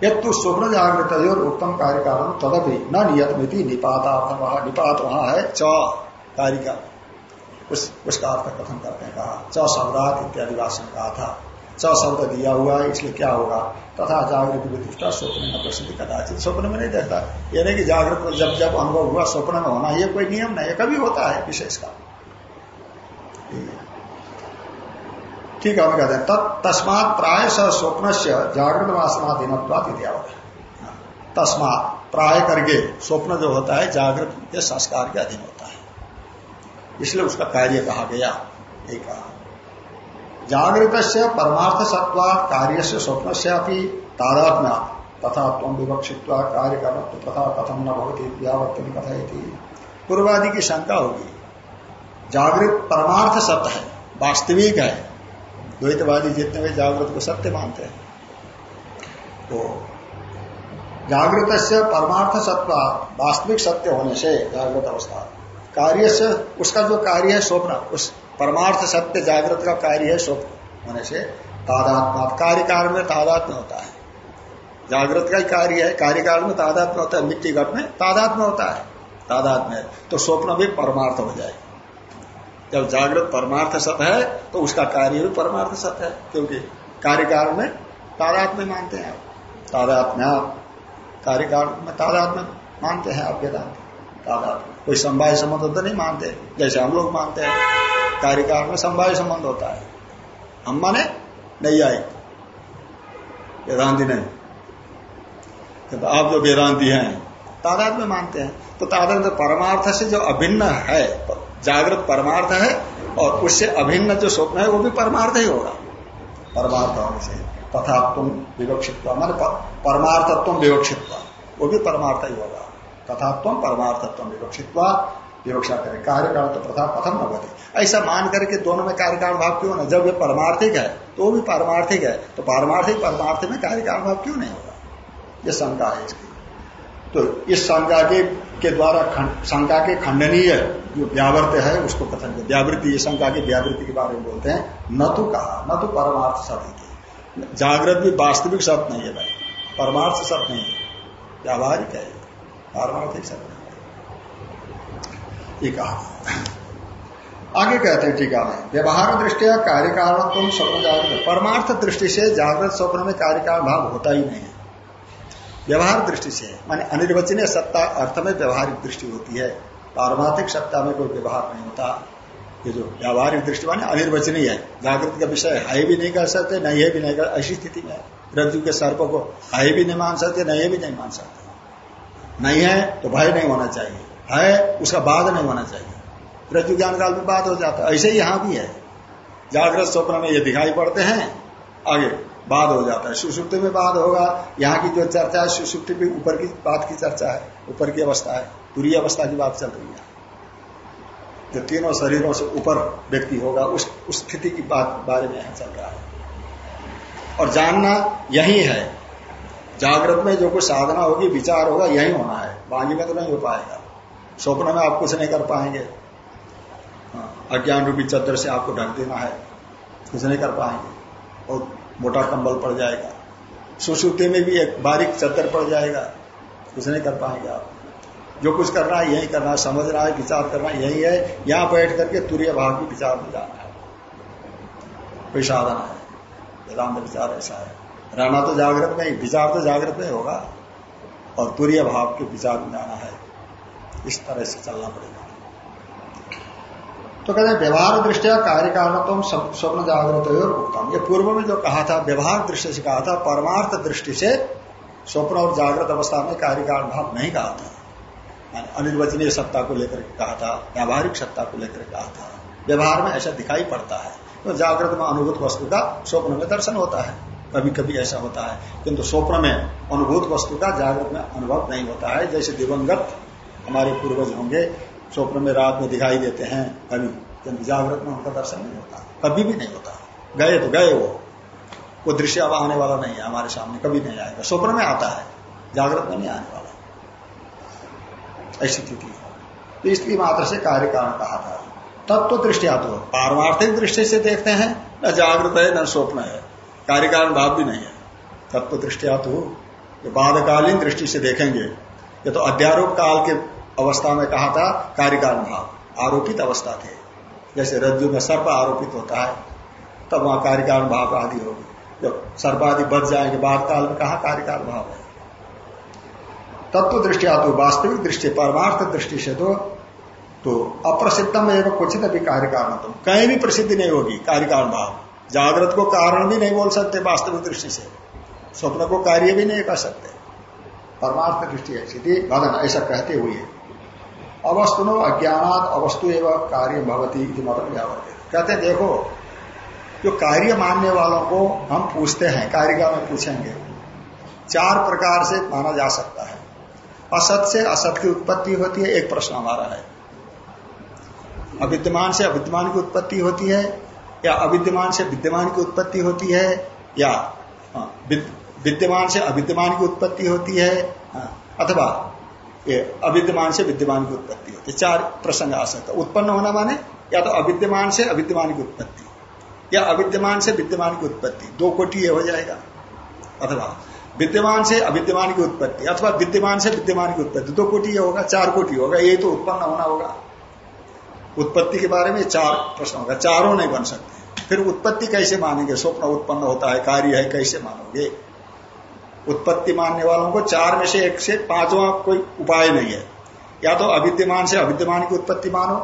यू स्वप्न जागृत और उत्तम कार्य कारण तदपि न नियत मिति निपाता वहाँ निपात वहाँ है, च कार्य का उस उसका अर्थ कथन करते हैं, कहा, च शब्दात इत्यादि भाषण कहा था। च शब्द दिया हुआ है, इसलिए क्या होगा? तथा जागृत विदिष्टा स्वप्न में प्रसिद्ध कदाचित। स्वप्न में नहीं देखता। ये नहीं कि जागृत जब जब अनुभव हुआ, स्वप्न में होना यह कोई नियम नहीं है, कभी होता है विशेष का। ठीक है कहते हैं तस्मात प्राय स्वप्न से जागृत वासनाधीन तस्मात प्राय करके स्वप्न जो होता है, जागृत के संस्कार के अधीन होता है। इसलिए उसका कार्य कहा गया, एक जागृत से परमार्थ सत्वा कार्य से स्वप्न से अभी तादात्म्य तथा तुम विवक्षित कार्य कर तथा कथम न भवती व्यावर्तन कथा पूर्वादि की शंका होगी। जागृत परमार्थ सत्य है, वास्तविक है द्वैतवादी जितने भी जागृत को सत्य मानते हैं। तो जागृत से परमार्थ सत्व, वास्तविक सत्य होने से जागृत अवस्था। कार्य से उसका जो कार्य है स्वप्न, उस परमार्थ सत्य जागृत का कार्य है स्वप्न होने से तादात्मा कार्य कारण में तादात्म होता है। जागृत का ही कार्य है कार्य कारण में तादात्म होता है, मिट्टी घट में तादात्म होता है। तादात्म है तो स्वप्न भी परमार्थ हो जाए। जब जागृत परमार्थ सत है तो उसका कार्य भी परमार्थ सत है, क्योंकि कार्य में तादात्म्य मानते हैं आप। तादात्म्य कारण में तादात्म्य मानते हैं आप वेदांत। तादात्म्य। कोई संवाय संबंध तो नहीं मानते। जैसे हम लोग मानते हैं कार्य कारण में संवाय संबंध होता है। हम माने नहीं आए वेदांति नहीं। तो आप जो वेदांति हैं तादाद में मानते हैं तो तादाद परमार्थ से जो अभिन्न है जागृत परमार्थ है और उससे अभिन्न जो स्वप्न है वो भी परमार्थ ही होगा। परमार्थ होने से तथा तुम विवक्षित मान परमार्थत्व विवक्षित वो भी परमार्थ ही होगा। तथा तुम परमार्थत्व विवक्षित विवक्षा करें। कार्यकाल तो प्रथा प्रथम बने ऐसा मान करके दोनों में कार्यकाल भाव क्यों ना? जब ये परमार्थिक है तो भी परमार्थिक है। तो पारमार्थिक परमार्थ में कार्यकाल भाव क्यों नहीं होगा? ये शंका है इसकी। तो इस शंका के के द्वारा शंका के खंडनीय जो व्यावृत है, उसको कथन व्यावृत्ति, ये शंका की व्यावृत्ति के बारे में बोलते हैं। न तो कहा, न तो परमार्थ सत्य जागृत भी वास्तविक सत्य नहीं है भाई। परमार्थ सत्य नहीं है। व्यावहारिक है। पारमार्थिक सत्य ये कहा। आगे कहते हैं टीका में, व्यवहार दृष्टिया कार्य कारण स्वप्न जागृत। परमार्थ दृष्टि से जागृत स्वप्न में कार्य भाव होता ही नहीं व्यवहार दृष्टि से, माने अनिर्वचनीय सत्ता अर्थ में व्यवहारिक दृष्टि होती है। पारमार्थिक सत्ता में कोई व्यवहार नहीं होता। ये जो व्यावहारिक दृष्टि, माने अनिर्वचनीय है। जागृत का विषय है भी नहीं कर सकते, नहीं है भी नहीं कर, ऐसी स्थिति में रज्जु के सर्प को है भी नहीं मान सकते, नहीं भी नहीं मान सकते। नहीं है तो भय नहीं होना चाहिए। है, उसका बाद नहीं होना चाहिए। रज्जु ज्ञान काल में बाद हो जाता है। ऐसे ही यहाँ भी है। जागृत स्वप्न में ये दिखाई पड़ते हैं। आगे। बाद हो जाता है। सुसुप्ति में बाद होगा यहाँ की जो चर्चा है सुसुप्ति भी ऊपर की बात की चर्चा है ऊपर की अवस्था है पूरी अवस्था की बात चल रही है। जो तीनों शरीरों से ऊपर व्यक्ति होगा उस उस स्थिति की बात बारे में यहाँ चल रहा है। और जानना यही है। जागृत में जो कुछ साधना होगी विचार होगा यही होना है। बाकी में तो नहीं हो पाएगा। स्वप्न में आप कुछ नहीं कर पाएँगे। हाँ, अज्ञान रूपी चद्र से आपको ढक देना है। कुछ नहीं कर पाएँगे। और मोटा कंबल पड़ जाएगा। सुश्रुति में भी एक बारीक चद्दर पड़ जाएगा। कुछ नहीं कर पाएँगे आप। जो कुछ करना है, यही करना है। समझना है, विचार करना यही है। यहाँ बैठ करके तुरीय भाव की विचार में जाना है। कोई साधना है। वेदांत विचार ऐसा है। रहना तो जागृत में विचार तो जागृत में होगा। और तुरीय भाव के विचार में जाना है। इस तरह से चलना पड़ेगा। तो कहते हैं, व्यवहार दृष्टिया कार्य कारण स्वप्न जागृत और उत्तम ये पूर्व में जो कहा था, व्यवहार दृष्टि से कहा था, परमार्थ दृष्टि से स्वप्न और जागृत अवस्था में कार्य कारण भाव नहीं कहा था। अनिर्वचनीय सत्ता को लेकर कहा था, व्यावहारिक सत्ता को लेकर कहा था। व्यवहार में ऐसा दिखाई पड़ता है। तो जागृत में अनुभूत वस्तु का स्वप्न में दर्शन होता है। कभी कभी ऐसा होता है, किंतु स्वप्न में अनुभूत वस्तु का जागृत में अनुभव नहीं होता है। जैसे दिवंगत हमारे पूर्वज होंगे स्वप्न में रात में दिखाई देते हैं कभी किंतु जागृत में उनका दर्शन नहीं होता, कभी भी नहीं होता। गए तो गए वो। वो दृश्य अब आने वाला नहीं है, हमारे सामने कभी नहीं आएगा। स्वप्न में आता है, जागृत में नहीं आने वाला। ऐसी स्थिति तो इसकी मात्र से कार्य कारण कहा था। तत्व दृष्टि तो पारमार्थिक दृष्टि से देखते हैं, न जागृत है, न स्वप्न है। कार्य कारण भाव भी नहीं है। तत्व तो दृष्टिया तो बाधकालीन दृष्टि से देखेंगे। ये तो अध्यारोप काल के अवस्था में कहा था कार्यकाल भाव आरोपित अवस्था थे। जैसे रज्जु में सर्प आरोपित होता है, तब वहाँ कार्यकाल भाव आदि होगी। जब सर्प आदि बच जाएँगे बाद काल में कहा कार्यकाल भाव है? तत्व दृष्टि तो वास्तविक दृष्टि, परमार्थ दृष्टि से तो तो अप्रसिद्धम एवं कुछ अभी कार्य कारण तुम कहीं भी प्रसिद्धि नहीं होगी कार्यकाल भाव। जागृत को कारण भी नहीं बोल सकते वास्तविक दृष्टि से। स्वप्न को कार्य भी नहीं कर सकते। परमार्थ दृष्टि थी भदन ऐसा कहते हुए। अवस्तुनो अज्ञात अवस्तु एवं कार्य भवती मत कहते देखो जो कार्य मानने वालों को हम पूछते हैं कार्यगा में पूछेंगे चार प्रकार से माना जा सकता है। असत से असत की उत्पत्ति होती है एक प्रश्न हमारा है। अविद्यमान से अविद्यमान की उत्पत्ति होती है या अविद्यमान से विद्यमान की उत्पत्ति होती है या हाँ, विद्यमान से अविद्यमान की उत्पत्ति होती है हाँ, अथवा ये अविद्यमान से विद्यमान की उत्पत्ति होती है। चार प्रसंग आ सकता उत्पन्न होना माने, या तो अविद्यमान से अविद्यमान की उत्पत्ति, या अविद्यमान से विद्यमान की उत्पत्ति। दो कोटि हो जाएगा। अथवा विद्यमान से अविद्यमान की उत्पत्ति, अथवा विद्यमान से विद्यमान की उत्पत्ति। दो कोटि होगा, चार कोटि होगा। ये तो उत्पन्न होना होगा। उत्पत्ति के बारे में चार प्रश्न होगा। चारों नहीं बन सकते। फिर उत्पत्ति कैसे मानेंगे? स्वप्न उत्पन्न होता है, कार्य है, कैसे मानोगे? उत्पत्ति मानने वालों को चार में से एक से पांचवा कोई उपाय नहीं है। या तो अविद्यमान से अविद्यमान की उत्पत्ति मानो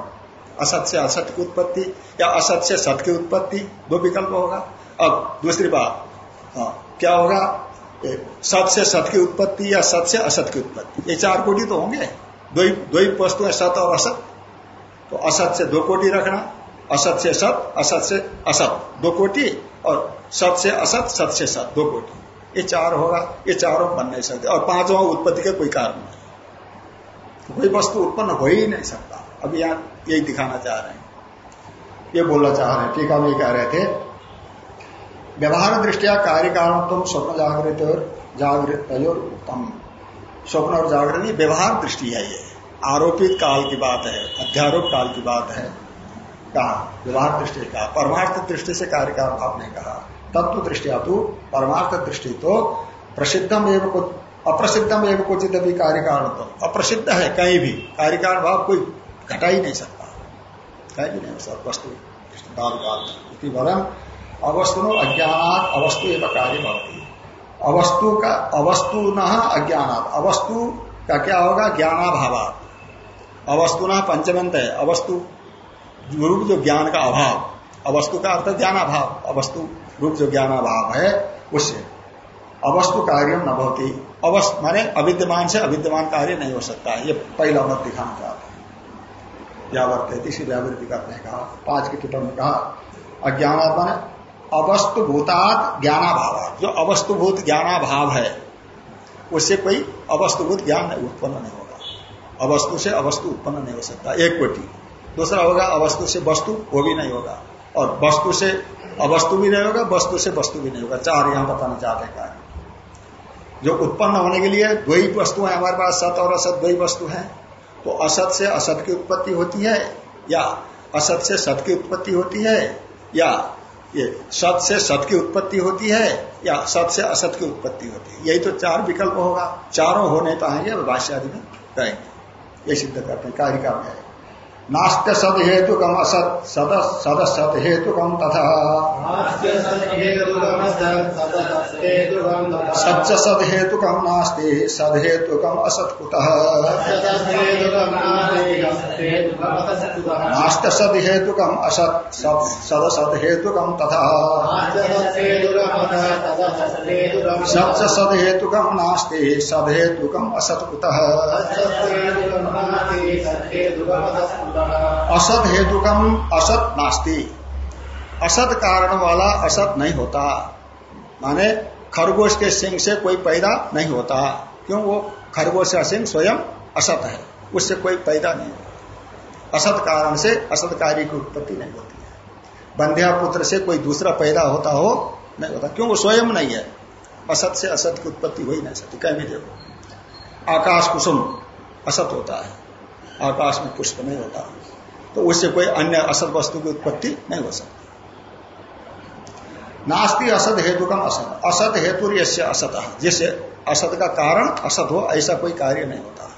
असत से असत की उत्पत्ति या असत से सत की उत्पत्ति दो विकल्प होगा। अब दूसरी बात हाँ, क्या होगा? सत से सत की उत्पत्ति या सत से असत की उत्पत्ति। ये चार कोटि तो होंगे। दो दो ही वस्तु है सत और असत। तो असत से दो कोटि रखना असत से सत असत से असत दो कोटि और सत से असत सत से सत दो कोटि। ये चार होगा, ये चारों बन नहीं सकते। और पांचवा उत्पत्ति का कोई कारण नहीं। कोई वस्तु उत्पन्न हो ही नहीं सकता। अब यहाँ यही दिखाना चाह रहे हैं। ये बोलना चाह रहे हैं टीका में कह रहे थे। व्यवहार दृष्टिया कार्य कारण तुम स्वप्न जागृत और जागृत उत्तम। स्वप्न और जागृत व्यवहार दृष्टि है ये। आरोपित काल की बात है, अध्यारोप काल की बात है। कहा, व्यवहार दृष्टि का परमार्थ दृष्टि से कार्य कारण आपने कहा। तत्व दृष्टिया तो परमार्थ दृष्टि तो प्रसिद्धम एवं अप्रसिद्धम एवं कुछ भी कार्य कारण तो। अप्रसिद्ध है, कहीं भी। कार्य कारण भाव कोई घटा ही नहीं सकता। कहीं भी नहीं हो सकता। वस्तु काल अवस्तु अज्ञान अवस्तु एवं कार्य भवती। अवस्तु का अवस्तु न अज्ञान अवस्तु का क्या होगा? ज्ञानाभाव अवस्तु न पंचमंत है। अवस्तु जो ज्ञान का अभाव। अवस्तु का अर्थ ज्ञान ज्ञानाभाव। अवस्तु रूप जो ज्ञानाभाव है उससे अवस्तु कार्य न भवती। अवस्त माने अविद्यमान से अविद्यमान कार्य नहीं हो सकता है। ये पहला मत दिखाना चाहते हैं। व्यावर्त है। इसी व्यावृत्ति करते हैं कहा। पाँच के टिप्पण में कहा, अज्ञानात्मा अवस्तु भूतात ज्ञानाभाव जो अवस्तुभूत ज्ञानाभाव है, उससे कोई अवस्तुभूत ज्ञान उत्पन्न नहीं होगा। अवस्तु से अवस्तु उत्पन्न नहीं हो सकता। एक कोटि। दूसरा होगा, अवस्तु से वस्तु वो भी नहीं होगा। और वस्तु से अवस्तु भी नहीं होगा, वस्तु से वस्तु भी नहीं होगा। चार यहाँ बताना चाहते हैं कार्य। जो उत्पन्न होने के लिए दो ही वस्तु है, हमारे पास सत और असत दो ही वस्तु है तो असत से असत की उत्पत्ति होती है या असत से सत की उत्पत्ति होती है या ये सत से सत की उत्पत्ति होती है या सत से असत की उत्पत्ति होती है। यही तो चार विकल्प होगा। चारों होने पाएँगे भाष्य आदि में कहेंगे। ये सिद्ध करते हैं। कार्य का नास्त्य सद हेतु कम असत सद सद सत हेतु कम तथा। सच सद हेतु कम नास्ते सद हेतु कम असत कुतः नास्त सद हेतु कम असत सद सद हेतु कम तथा। सच सद हेतु कम नास्ते सद हेतु कम असत कुतः असत हेतुकम असत नास्ती। असत कारण वाला असत नहीं होता। माने खरगोश के सिंह से कोई पैदा नहीं होता। क्यों? वो खरगोश का सिंह स्वयं असत है। उससे कोई पैदा नहीं होता। असत कारण से असत कार्य की उत्पत्ति नहीं होती है। बंध्या पुत्र से कोई दूसरा पैदा होता हो, नहीं होता। क्यों? वो स्वयं नहीं है। असत से असत की उत्पत्ति हो ही नहीं सकती। कहीं भी देखो। आकाश कुसुम असत होता है। आकाश में पुष्प नहीं होता तो उससे कोई अन्य असद वस्तु की उत्पत्ति नहीं हो सकती। नास्ति असद हेतु कम असत। असत हेतु यसे असत। जिससे असत का कारण असत हो, ऐसा कोई कार्य नहीं होता।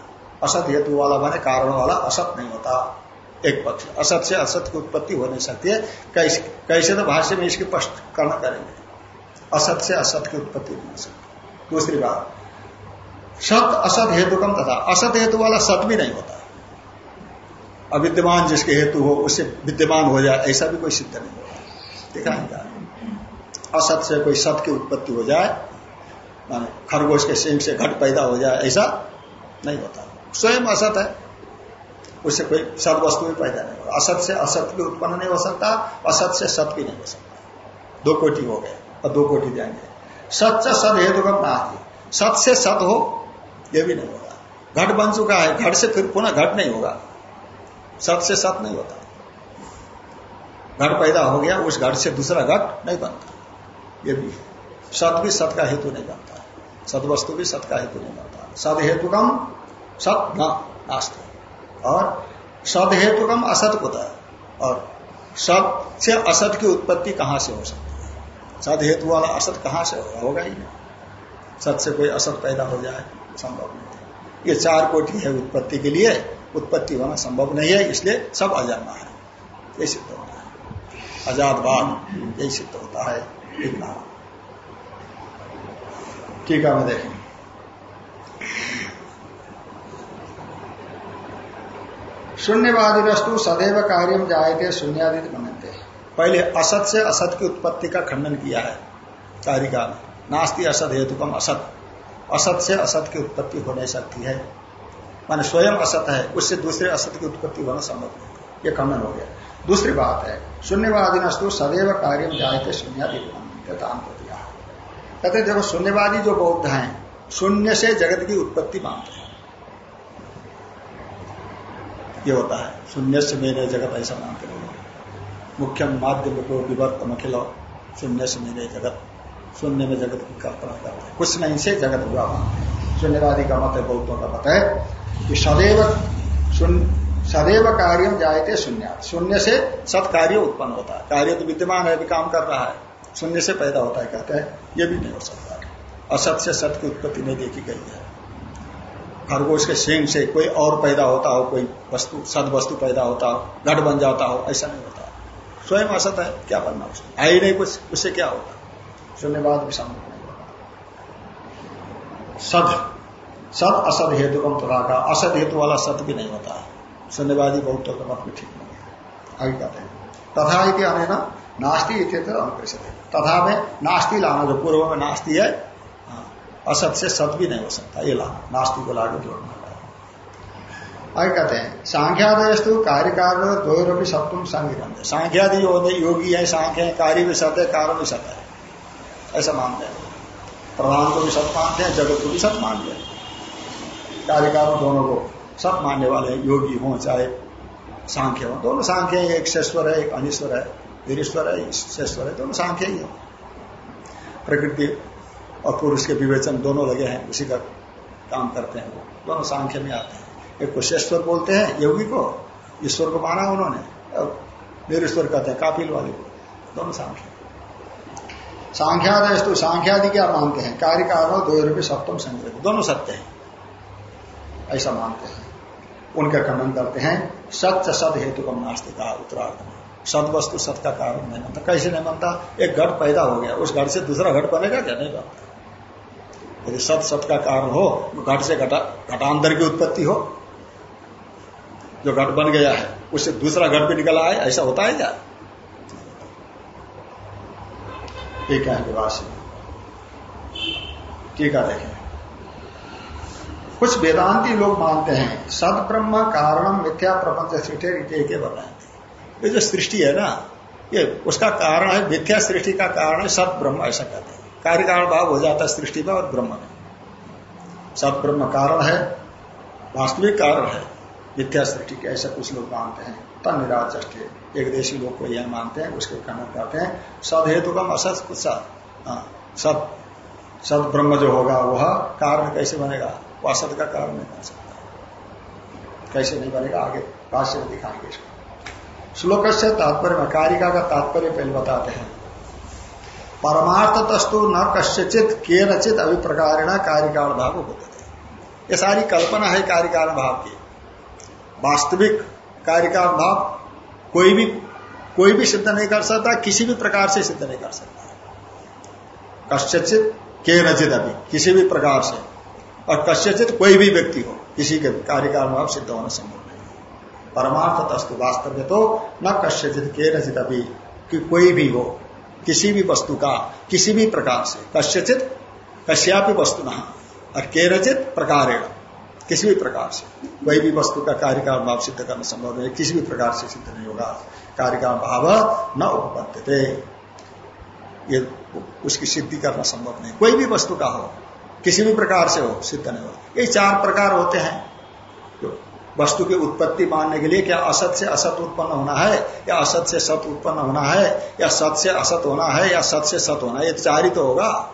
असत हेतु वाला बने कारण वाला असत नहीं होता। एक पक्ष। असत से असत की उत्पत्ति हो नहीं सकती है। कैसे कैसे तो भाष्य में इसकी स्पष्टकरण करेंगे। असत से असत की उत्पत्ति नहीं हो सकती। दूसरी बात। सत असत हेतु कम तथा। असत हेतु वाला सत भी नहीं होता। अविद्यमान जिसके हेतु हो, उससे विद्यमान हो जाए, ऐसा भी कोई सिद्ध नहीं होगा दिखाएँगे असत से कोई सत की उत्पत्ति हो जाए, माने खरगोश के सिंह से घट पैदा हो जाए, ऐसा नहीं होता। स्वयं असत है, उससे कोई सत वस्तु भी पैदा नहीं होगा असत से असत भी उत्पन्न नहीं हो सकता, असत से सत भी नहीं हो सकता। दो कोटि हो गए, और दो कोटि जाएँगे। सच सद हेतु का नास्ती सत से सत हो यह भी नहीं होगा घट बन चुका है, घट से फिर पुनः घट नहीं होगा। सत से सत नहीं होता। घट पैदा हो गया, उस घट से दूसरा घट नहीं बनता। ये भी सत भी सत का हेतु नहीं बनता। सत वस्तु भी सत का हेतु नहीं बनता। सद हेतु कम सत नास्त। और सद हेतु कम असत होता है। और सत से असत की उत्पत्ति कहाँ से हो सकती है? सद हेतु वाला असत कहाँ से होगा होगा ही नहीं। सत से कोई असत पैदा हो जाए, संभव नहीं ये चार कोटि है उत्पत्ति के लिए। उत्पत्ति होना संभव नहीं है इसलिए सब अजन्मा है। ये सिद्ध होता है। अजातवाद यही सिद्ध होता है। इतना। ठीक है मैं देखें। शून्यवादी वस्तु सदैव कार्य जायते शून्यादि बनते पहले असत से असत की उत्पत्ति का खंडन किया है कारिका में। नास्ती असत हेतु कम असत। असत से असत की उत्पत्ति हो नहीं सकती है। माने स्वयं असत है, उससे दूसरे असत की उत्पत्ति होना संभव नहीं। ये खंडन हो गया। दूसरी बात है शून्यवादी वस्तु सदैव कार्य जायते शून्यादि दिया कहते देखो शून्यवादी जो बौद्ध हैं, शून्य से जगत की उत्पत्ति मानते हैं। ये होता है, शून्य से मेरे जगत ऐसा मानते लोग मुख्य माध्यम को विवर्तम अखिल शून्य से मेरे जगत, शून्य में जगत की कल्पना करते हैं। कुछ नहीं से जगत हुआ मानते हैं। शून्यवादी का मत है, बौद्धों का मत है। कि सदैव सदैव कार्य जायते शून्य शून्य से सत्कार्य उत्पन्न होता है। कार्य तो विद्यमान है भी काम कर रहा है। शून्य से पैदा होता है कहते हैं ये भी नहीं हो सकता। असत से सत की उत्पत्ति नहीं देखी गई है। खरगोश के सिंह से कोई और पैदा होता हो कोई वस्तु सद वस्तु पैदा होता हो घट बन जाता हो ऐसा नहीं होता। स्वयं असत है क्या बनना उसको है ही नहीं कुछ उससे क्या होता शून्यवाद भी संभव नहीं होता सद। सद असद हेतु कम तुला का असद हेतु वाला सत भी नहीं होता है। शून्यवादी बहुत का मत भी ठीक नहीं है। आगे कहते हैं। तथा इति अने नास्ती इत्यत्र अनुप्रेषित तथा में नास्ती लाना, जो पूर्व में नास्ती है असत से सत भी नहीं हो सकता, ये लाना। नास्तिक को लाडू जोड़ना आगे कहते हैं, सांख्यादयस्तु कार्य कारण कार्य द्वयोरपी सत्वम संगिरंत सांख्यादि योगी है, सांख्य है, कार्य भी सत्य है कारण भी सत्य है। ऐसा मानते हैं। प्रधान को भी सत मानते हैं, जगत को भी सत मानते हैं। कार्यकार दोनों को सब मानने वाले हैं योगी हों, चाहे सांख्य हो। दोनों सांख्य है, एक शेश्वर है, एक अनिश्वर है वीरेश्वर है शेश्वर है। दोनों सांख्य ही प्रकृति और पुरुष के विवेचन दोनों लगे हैं, उसी का काम करते हैं वो। दोनों सांख्य में आते हैं। एक को शेश्वर बोलते हैं, योगी को, ईश्वर को माना उन्होंने निरीश्वर कहते हैं कापिल वाले को। दोनों सांख्य सांख्यादि तो सांख्यादि क्या मानते हैं? कार्य कारण दो सप्तम संग्रह। दोनों सत्य है। ऐसा मानते हैं। उनका खंडन करते हैं, सत्य सद हेतु कम नास्तिक उत्तरार्थ में। सद वस्तु सत का कारण नहीं बनता कैसे नहीं बनता एक घट पैदा हो गया, उस घट से दूसरा घट बनेगा क्या? नहीं बनता। यदि सत सत का कारण हो, घट से घटा, घटांतर की उत्पत्ति हो, जो घट बन गया है, उससे दूसरा घट भी निकल आए, ऐसा होता है क्या? ठीक है विवासी ठीक है, देखें। कुछ वेदांती लोग मानते हैं, सद ब्रह्म कारणम मिथ्या प्रपंच सृष्टि के बताए ये जो सृष्टि है ना, ये उसका कारण है, मिथ्या सृष्टि का कारण है सद ब्रह्म, ऐसा कहते हैं। कार्य कारण भाव हो जाता है सृष्टि में और ब्रह्म में। सब ब्रह्म कारण है, वास्तविक कारण है, मिथ्या सृष्टि के, ऐसा कुछ लोग मानते हैं। तन निराज एक देशी लोग को यह मानते हैं, उसके खंडन करते हैं, सद हेतु कम असत कुछ सत सद ब्रह्म जो होगा, वह कारण कैसे बनेगा? वो असत का कारण नहीं बन सकता। कैसे नहीं बनेगा? आगे भाष्य में दिखाएँगे इसको। श्लोक से तात्पर्य में कारिका का तात्पर्य पहले बताते हैं। परमार्थ तस्तु न कश्यचित के नचित अभिप्रकारिण कार्यकाल भाव होते ये सारी कल्पना है कार्यकाल भाव की। वास्तविक कार्यकाल भाव कोई भी कोई भी सिद्ध नहीं कर सकता, किसी भी प्रकार से सिद्ध नहीं कर सकता। कश्यचित के नचित अभी, किसी भी प्रकार से। और कश्यचित कोई भी व्यक्ति हो, किसी के कार्यकाल भाव सिद्ध होना संभव नहीं परमार्थ तस्तु वास्तव में तो न कश्यचित के नचित अभी कि कोई भी हो, किसी भी वस्तु का, किसी भी प्रकार से। कश्यचित कश्यापि वस्तु न, और के रचित प्रकार किसी भी प्रकार से। कोई भी वस्तु का कार्य का भाव सिद्ध करना संभव नहीं, किसी भी प्रकार से सिद्ध नहीं होगा। कार्य का भाव न उपपत्ति ये, उसकी सिद्धि करना संभव नहीं। कोई भी वस्तु का हो किसी भी प्रकार से हो, सिद्ध नहीं हो ये चार प्रकार होते हैं। वस्तु की उत्पत्ति मानने के लिए क्या असत से असत उत्पन्न होना है, या असत से सत उत्पन्न होना है, या सत से असत होना है, या सत से सत होना है, ये चार ही तो होगा।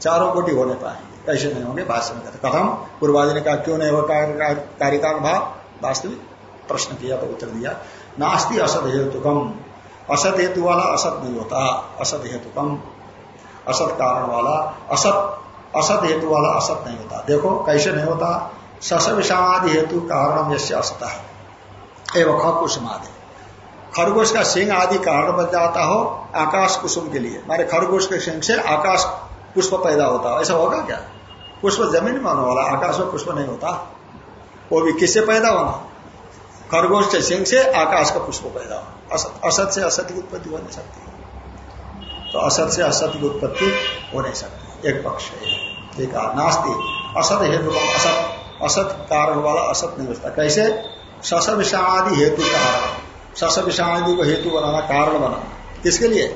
चारों कोटि होने पाएँगे। कैसे नहीं होंगे, भाष्य में कथम पूर्वाजी ने कहा, क्यों नहीं होगा कार्यकाल भाव वास्तविक प्रश्न किया तो उत्तर दिया। नास्ती असद हेतुकम। असत हेतु वाला असत नहीं होता। असत हेतुकम। असत कारण वाला। असत असत हेतु वाला असत नहीं होता। देखो, कैसे नहीं होता? सस विषादि हेतु कारण असत। है एवं खकुसमादि खरगोश का सिंह आदि कारण बन जाता हो, आकाश कुसुम के लिए। मारे खरगोश के सिंह से आकाश पुष्प पैदा होता ऐसा होगा क्या? पुष्प ज़मीन में होने वाला, आकाश में पुष्प नहीं होता। वो भी किससे पैदा होना? खरगोश के सिंह से आकाश का पुष्प पैदा होना। असत असत से असत की उत्पत्ति हो नहीं सकती। तो असत से असत की उत्पत्ति हो नहीं सकती। एक पक्ष है ठीक है नास्ती, असत हेतु असत असत कारण वाला असत नहीं होता कैसे? सस विषादि हेतु कारण। सस विषादि को हेतु बनाना कारण बनाना किसके लिए?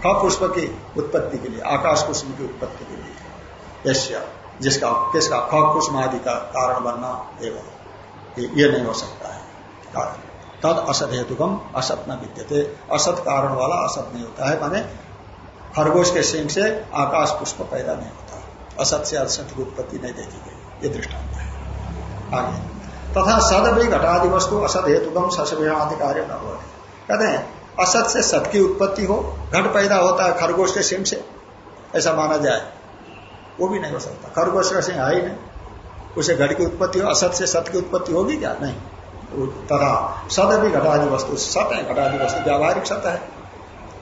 ख पुष्प की उत्पत्ति के लिए आकाश पुष्प की उत्पत्ति के लिए। यश्य, जिसका, किसका? ख पुष्प आदि का कारण बनना एवं ये नहीं हो सकता है। कारण। तद असत हेतुकम असत न विद्यते। असत कारण वाला असत नहीं होता है, माने खरगोश के सिंह से आकाश पुष्प पैदा नहीं होता। असत से असत की उत्पत्ति नहीं देखी गई। ये दृष्टांत है। आगे। तथा सद भी घटादि वस्तु असद हेतुकम ससभिषादि कार्य न हो कहते हैं, असत से सत की उत्पत्ति हो, घट पैदा होता है खरगोश के सिंह से। ऐसा माना जाए। वो भी नहीं हो सकता। खरगोश का सिंह है ही नहीं। उसे घट की उत्पत्ति हो, असत से सत की उत्पत्ति होगी क्या? नहीं। तथा सद भी घटादि वस्तु सत है घटादि वस्तु व्यावहारिक सत है।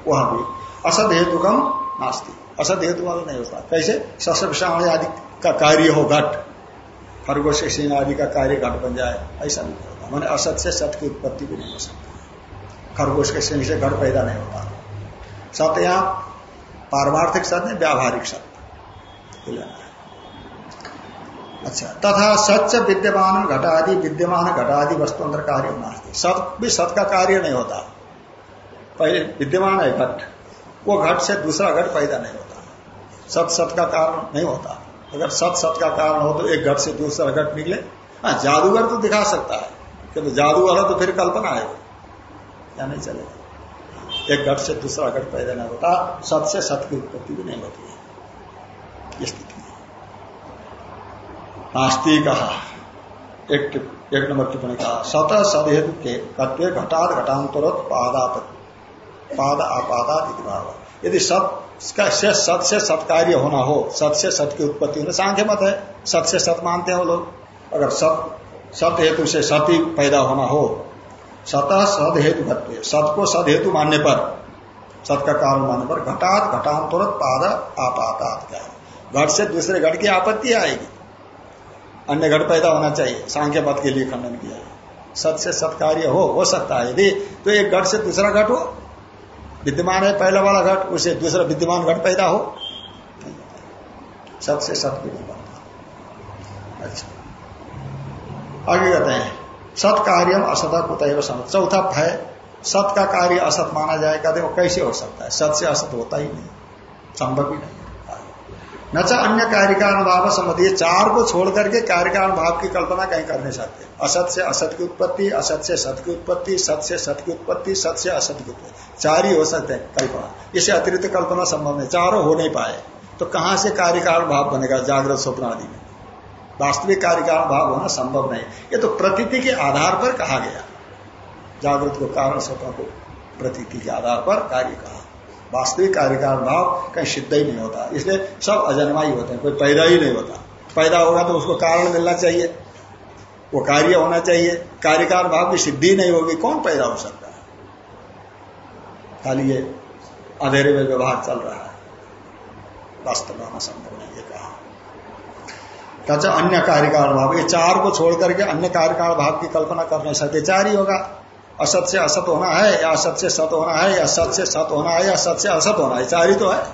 वहाँ भी असद हेतुकम नास्ती। असद हेतु वाला नहीं होता। कैसे? सस आदि का कार्य हो घट। खरगोश सिंह आदि का कार्य घट बन जाए, ऐसा नहीं होता। मैंने असत से सत की उत्पत्ति भी नहीं हो सकती। खरगोश के सिंह से घट पैदा नहीं होता। सत्य यहाँ पारमार्थिक सत्य व्यावहारिक सत्य अच्छा तथा सच विद्यमान घटादि विद्यमान घटादि वस्तु अंदर कार्य होना सत भी सत का कार्य नहीं होता। पहले विद्यमान है, घट। वो घट से दूसरा घट पैदा नहीं होता। सत सत का कारण नहीं होता। अगर सत सत का कारण हो तो एक घट से दूसरा घट निकले। हाँ जादूगर तो दिखा सकता है। किंतु तो जादू वाला तो फिर कल्पना है। क्या नहीं चलेगा? एक घट से दूसरा घट पैदा नहीं होता। सत से सत की उत्पत्ति भी नहीं होती है। स्थिति नास्ती कहा एक नंबर टिप्पणी कहा। सत सदहेतु के कत्व घटात घटांतर पादात पाद आपादात भाव। यदि सत से सत से सत्कार्य होना हो, सत से सत की उत्पत्ति होना, सांख्य मत है, सत से सत मानते हैं वो लोग। अगर सत सत हेतु से सत ही पैदा होना हो, सत सद हेतु सत को सद हेतु मानने पर, सत का कारण मानने पर घटात, घटांतरत पाद आपातात क्या घट से दूसरे घट की आपत्ति आएगी। अन्य घट पैदा होना चाहिए, सांख्य मत के लिए खंडन किया सत से सत्कार्य हो हो सकता है यदि तो एक घट से दूसरा घट हो विद्यमान है पहला वाला घट, उसे दूसरा विद्यमान घट पैदा हो। सबसे से सत भी नहीं बनता अच्छा। आगे कहते हैं। सत कार्य असत कुतः समझ चौथा भय, सत का कार्य असत माना जाएगा। वो कैसे हो सकता है? सत से असत होता ही नहीं। संभव ही नहीं। न च अन्य कार्यकारण भाव संबंधी चार को छोड़ करके कार्यकारण भाव की कल्पना कहीं कर नहीं सकते। असत से असत की उत्पत्ति, असत से सत की उत्पत्ति, सत से सत की उत्पत्ति, सत से असत की उत्पत्ति। चार ही हो सकते हैं कल्पना इसे अतिरिक्त कल्पना संभव नहीं। चारों हो नहीं पाए। तो कहाँ से कार्यकारण भाव बनेगा जागृत स्वप्न आदि में? वास्तविक कार्यकारण भाव होना संभव नहीं। ये तो प्रतीति के आधार पर कहा गया। जागृत को कारण स्वप्न को प्रतीति के आधार पर कार्य कहा वास्तविक कार्यकारण भाव कहीं सिद्ध ही नहीं होता। इसलिए सब अजन्मा ही होते हैं, कोई पैदा ही नहीं होता। पैदा होगा तो उसको कारण मिलना चाहिए। वो कार्य होना चाहिए। कार्यकार भाव की सिद्धि नहीं होगी, कौन पैदा हो सकता है? खाली ये अंधेरे में व्यवहार चल रहा है। वास्तव में संभव नहीं ये कहा। अच्छा अन्य कार्यकार भाव। ये चार को छोड़ करके अन्य कार्यकार भाव की कल्पना कर नहीं सकते चार ही होगा। असत से असत होना है, या असत से सत होना है, या सत से सत होना है, या सत से असत होना है। चार ही तो है।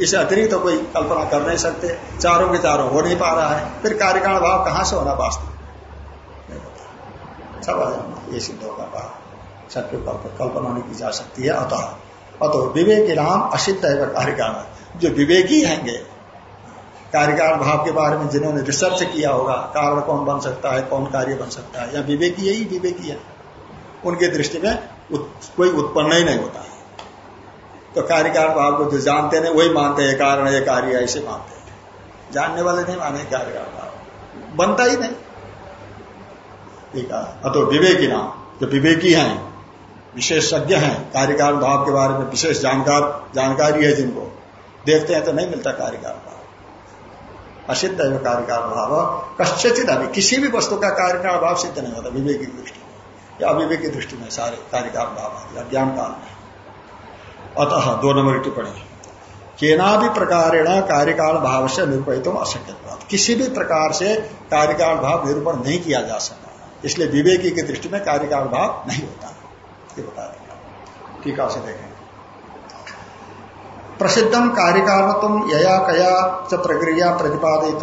इसे अतिरिक्त तो कोई कल्पना कर नहीं सकते। चारों के चारों हो नहीं पा रहा है। फिर कार्यकाल भाव कहाँ से होना वास्तव? ये सिद्ध होगा भाव। सत्य कल्पना नहीं की जा सकती है। अतः अतो विवेक नाम असिद्ध है कार्यकाल। जो विवेकी हैंगे, कार्यकाल भाव के बारे में जिन्होंने रिसर्च किया होगा कारण कौन बन सकता है, कौन कार्य बन सकता है? या विवेकी यही विवेकी है। उनकी दृष्टि में उत, कोई उत्पन्न ही नहीं होता। है तो कार्यकाल भाव को जो जानते नहीं वही मानते हैं कारण ये कार्य ऐसे मानते हैं। जानने वाले नहीं माने कार्यकाल भाव बनता ही नहीं। ठीक है? अतो विवेकी नाम जो विवेकी हैं विशेषज्ञ हैं कार्यकाल भाव के बारे में विशेष जानकार जानकारी है जिनको। देखते हैं तो नहीं मिलता कार्यकाल भाव असिद्ध है कार्यकाल भाव कश्चित अभी किसी भी वस्तु का कार्यकाल भाव सिद्ध नहीं होता विवेकी दृष्टि। या अविवेक की दृष्टि में सारे कार्यकाल भाव ज्ञान काल में। अतः दो नंबर टिप्पणी केना भी प्रकारेण कार्यकाल भाव से निरूपित अशक्य किसी भी प्रकार से कार्यकाल भाव निरूपण नहीं किया जा सकता। इसलिए विवेकी की दृष्टि में कार्यकाल भाव नहीं होता। ये बता देगा ठीक से देखें। प्रसिद्धम कार्यकारणत्म यया कया च प्रक्रिया प्रतिपादित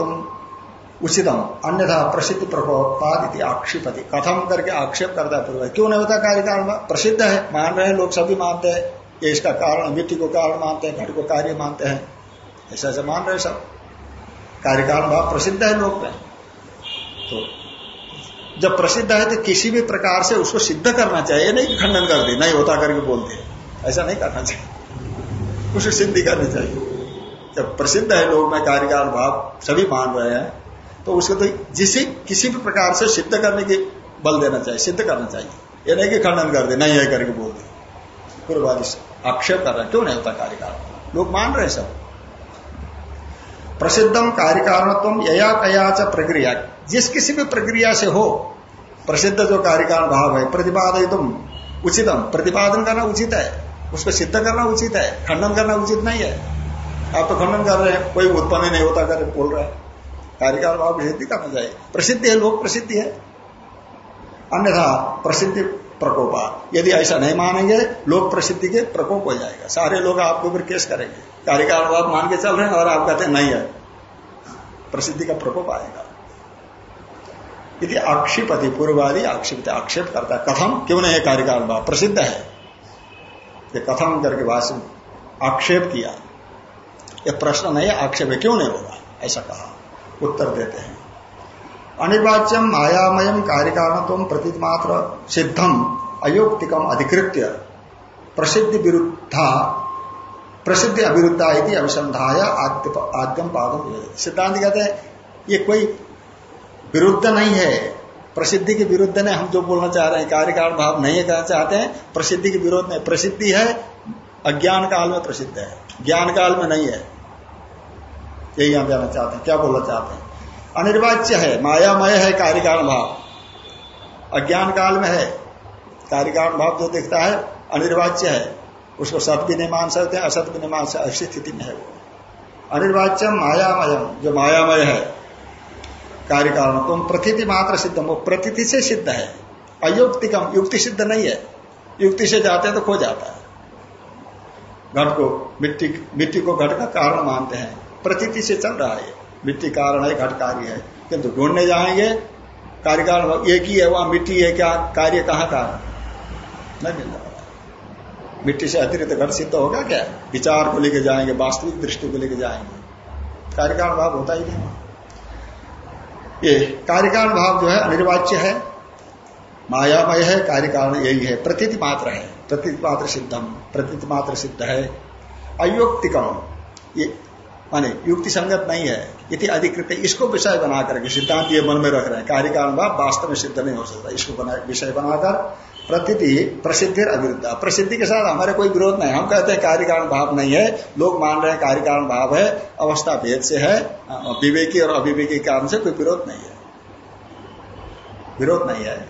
उचितम। अन्यथा प्रसिद्ध प्रकोपाद आक्षेपति। कथम करके आक्षेप करता है पूर्व क्यों नहीं होता कार्यकाल प्रसिद्ध है, मान रहे हैं, लोग सभी मानते हैं। ये इसका कारण, मिट्टी को कारण मानते हैं, घट को कार्य मानते हैं। ऐसा ऐसा मान रहे सब। कार्यकाल भाव प्रसिद्ध है लोग में। तो जब प्रसिद्ध है तो किसी भी प्रकार से उसको सिद्ध करना चाहिए, नहीं खंडन कर दे, नहीं होता करके बोलते ऐसा नहीं करना चाहिए। उसे सिद्धि करनी चाहिए। जब प्रसिद्ध है लोग में कार्यकाल भाव, सभी मान रहे हैं तो उसको तो जिसे किसी भी प्रकार से सिद्ध करने की बल देना चाहिए, सिद्ध करना चाहिए। ये नहीं कि खंडन कर दे, नहीं है करके बोल दे। पूर्वादि आक्षेप कर रहे क्यों नहीं होता कार्यकाल लोग मान रहे सब। प्रसिद्धम कार्यकारणत्व यया कया च प्रक्रिया। जिस किसी भी प्रक्रिया से हो, प्रसिद्ध जो कार्यकाल भाव है प्रतिपादन तुम उचितम। प्रतिपादन करना उचित है। उसको सिद्ध करना उचित है। खंडन करना उचित नहीं है। आप तो खंडन कर रहे हैं, कोई उत्पन्न नहीं होता कर बोल रहा है। कार्यकाल भाव सिद्धि करना चाहिए प्रसिद्धि है, लोक प्रसिद्धि है। अन्यथा प्रसिद्धि प्रकोपा यदि ऐसा नहीं मानेंगे, लोक प्रसिद्धि के प्रकोप हो जाएगा। सारे लोग आपके ऊपर केस करेंगे। कार्यकाल भाव मान के चल रहे हैं और आप कहते हैं, नहीं है। प्रसिद्धि का प्रकोप आएगा। यदि आक्षेपति पूर्वादि आक्षेपित आक्षेप करता है कथम, क्यों नहीं है कार्यकाल भाव? प्रसिद्ध है। ये कथम करके भाषण, आक्षेप किया। ये प्रश्न नहीं आक्षेप है, क्यों नहीं होगा? ऐसा कहा। उत्तर देते हैं। अनिर्वाच्यम मायामयम कार्यकारण प्रतीत मात्र सिद्धम अयोक्तिकम अधिकृत्य प्रसिद्धि विरुद्धा प्रसिद्धि अविरुद्धा यदि अनुसंधाय आद्यम पादम सिद्धांत कहते हैं, ये कोई विरुद्ध नहीं है। प्रसिद्धि के विरुद्ध ने हम जो बोलना चाह रहे हैं कार्यकाल भाव नहीं कहना चाहते हैं, प्रसिद्धि के विरोध में प्रसिद्धि है, अज्ञान काल में प्रसिद्ध है। ज्ञान काल में नहीं है। यही हम जाना चाहते हैं। क्या बोलना चाहते हैं? अनिर्वाच्य है, मायामय है कार्यकाल भाव। अज्ञान काल में है कार्यकाल भाव जो दिखता है, अनिर्वाच्य है। उसको सत भी नहीं मान सकते, असत भी नहीं मान सकते, ऐसी स्थिति में है वो। अनिर्वाच्यम, मायामयम, जो मायामय है कार्यकाल तुम प्रतीति मात्र सिद्ध वो प्रतीति से सिद्ध है। अयुक्तिकम, युक्ति सिद्ध नहीं है। युक्ति से जाते हैं तो खो जाता है। घट को, मिट्टी मिट्टी को घट का कारण मानते हैं। प्रतीति से चल रहा है। मिट्टी कारण है, घट कार्य है। किंतु ढूँढने जाएँगे कार्य कारण एक ही है, वहाँ मिट्टी है क्या? कार्य कहाँ का नहीं मिल रहा मिट्टी से अतिरिक्त घट सिद्ध होगा क्या? विचार को लेके जाएँगे, वास्तविक दृष्टि को लेके जाएँगे। कार्यकाल भाव होता ही नहीं। ये कार्यकाल भाव जो है, अनिर्वाच्य है। मायामय है कार्यकाल यही है। प्रतीति मात्र है। प्रतीति मात्र सिद्धम। प्रतीति मात्र सिद्ध है। अयोक्तिकम। ये माने युक्ति संगत नहीं है। इति अधिकृत इसको विषय बना करके सिद्धांत ये मन में रख रहे हैं। कार्यकाल भाव वास्तव में सिद्ध नहीं हो सकता। इसको विषय बनाकर प्रतीति प्रसिद्धि अविरुद्ध। प्रसिद्धि के साथ हमारे कोई विरोध नहीं। हम कहते हैं कार्यकारण भाव नहीं है। लोग मान रहे हैं कार्यकारण भाव है, अवस्था भेद से है, विवेकी और अविवेकी कारण से कोई विरोध नहीं है। विरोध नहीं है।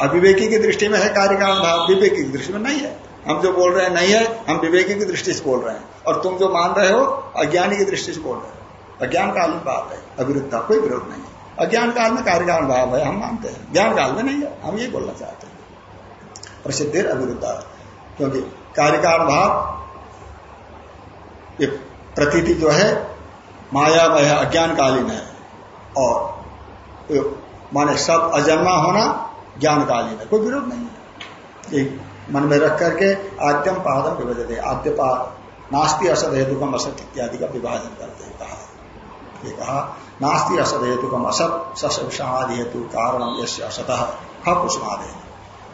अविवेकी की दृष्टि में है कार्यकारण भाव, विवेकी की दृष्टि में नहीं है। हम जो बोल रहे हैं नहीं है, हम विवेकी की दृष्टि से बोल रहे हैं। और तुम जो मान रहे हो, अज्ञानी की दृष्टि से बोल रहे हो। अज्ञान काल में बात है, अविरुद्धा कोई विरोध नहीं अज्ञान काल में कार्यकाल भाव है, हम मानते हैं। ज्ञान काल में नहीं है, हम ये बोलना चाहते हैं। प्रसिद्धि अविरुद्धा। क्योंकि कार्यकाल भाव, ये प्रतीति जो है मायामय है अज्ञानकालीन है और माने सब अजन्मा होना ज्ञानकालीन है कोई विरोध नहीं है। मन में रख करके आद्यम पादम विभजते आद्य पाद नास्ती असद हेतुकम असत इत्यादि का विभाजन करते हैं, कहा ये कहा, नास्ती असद हेतुकम असत, सस विषाणादि हेतु कारण यश असत ख कुष्मादे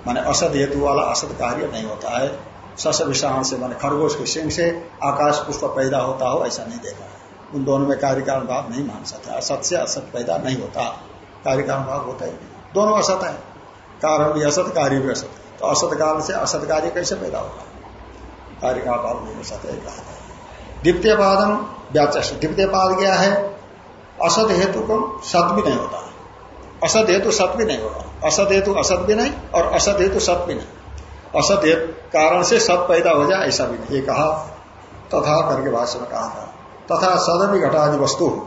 माने असद हेतु वाला असत कार्य नहीं होता है। सस विषाण से, माने खरगोश के सिंह से आकाश पुष्प पैदा होता हो, ऐसा नहीं देखा है। उन दोनों में कार्यकाल भाव नहीं मान सकता असत से असत पैदा नहीं होता। कार्यकाल भाव होता ही नहीं। दोनों असत है। कारण भी असत, कार्य भी असत। तो असत काल से असत कार्य कैसे पैदा होगा? कार्य का अभाव नहीं हो सकता कहा था द्वितीय पादम व्याच द्वितीय पाद क्या है? असत हेतु को सत भी नहीं होता। असत हेतु सत भी नहीं होगा। असत हेतु असत भी नहीं और असत हेतु सत भी नहीं। असत कारण से सत पैदा हो जाए, ऐसा भी नहीं। ये कहा, तथा करके भाष्य में कहा था। तथा सदमी घटादि वस्तु।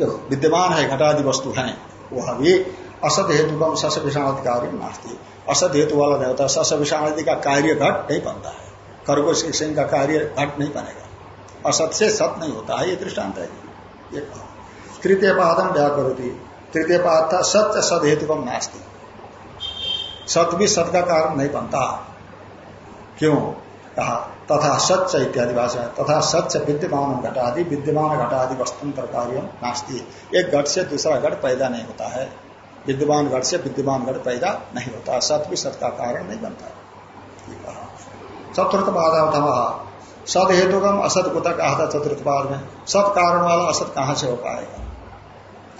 जो विद्यमान है, घटादि वस्तु है। वह भी असत हेतु कम सस विषाण कार्य नास्ती असत हेतु वाला नहीं होता सस विषाण का कार्य घट नहीं बनता है। खरगोश सिंह का कार्य घट नहीं बनेगा। असत से सत नहीं होता है, ये दृष्टांत है। ये कहा। तृतीय पादम व्या करोती तृतीय पाद था सत्य सद हेतु कम नास्ती। सत भी सत का कारण नहीं बनता। क्यों? कहा, तथा सच इत्यादि भाषा तथा सच विद्यमान घटादि विद्यमान घटादि वस्तुंतर कार्य नास्ती। एक घट से दूसरा घट पैदा नहीं होता है। विद्यमान घट से विद्यमान घट पैदा नहीं होता। सत भी सत का कारण नहीं बनता। चतुर्थ था सद हेतु कम असत को कहा था चतुर्थ पाद में। सत कारण वाला असत कहाँ से हो पाएगा?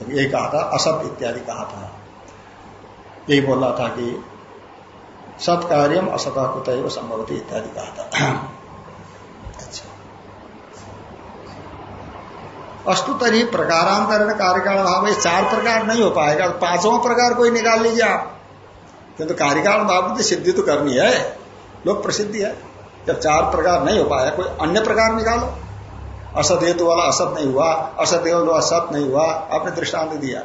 तो यही कहा था, असत इत्यादि कहा था। यही बोल था कि सत्कार्यम असत कुत संभवती इत्यादि कहा था। अस्तु तरी प्रकारांतरण कार्यकाल भाव ये चार प्रकार नहीं हो पाएगा पांचवा प्रकार कोई निकाल लीजिए आप। किंतु कार्यकाल भाव की सिद्धि तो करनी है, लोक प्रसिद्धि है। जब चार प्रकार नहीं हो पाया, कोई अन्य प्रकार निकालो। असत हेतु वाला असत नहीं हुआ असत हेतु वाला सत नहीं हुआ, आपने दृष्टांत दिया।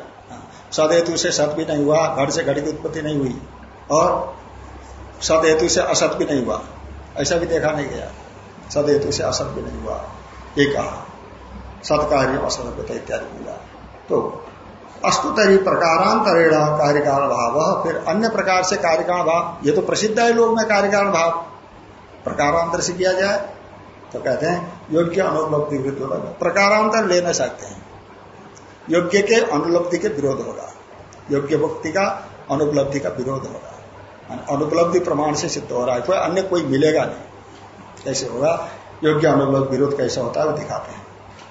सदहेतु से सत भी नहीं हुआ, घट से घड़ी की उत्पत्ति नहीं हुई, और सद हेतु से असत भी नहीं हुआ, ऐसा भी देखा नहीं गया। सद हेतु से असत भी नहीं हुआ, ये कहा। सत्कार्य असत इत्यादि मिला। तो अस्तुतरी प्रकारांतरेण कार्यकाल भाव फिर अन्य प्रकार से कार्यकाल भाव ये तो प्रसिद्ध है लोग में कार्यकाल भाव प्रकारांतर से किया जाए तो कहते हैं, योग्य अनुपलब्धि विरुद्ध होगा। प्रकारांतर ले न सकते हैं। योग्य के अनुपलब्धि के विरोध होगा। योग्य भक्ति का अनुपलब्धि का विरोध होगा। अनुपलब्धि प्रमाण से सिद्ध हो रहा है कोई अन्य कोई मिलेगा नहीं। कैसे होगा, योग्य अनुपलब्ध विरोध कैसे होता है वो दिखाते हैं।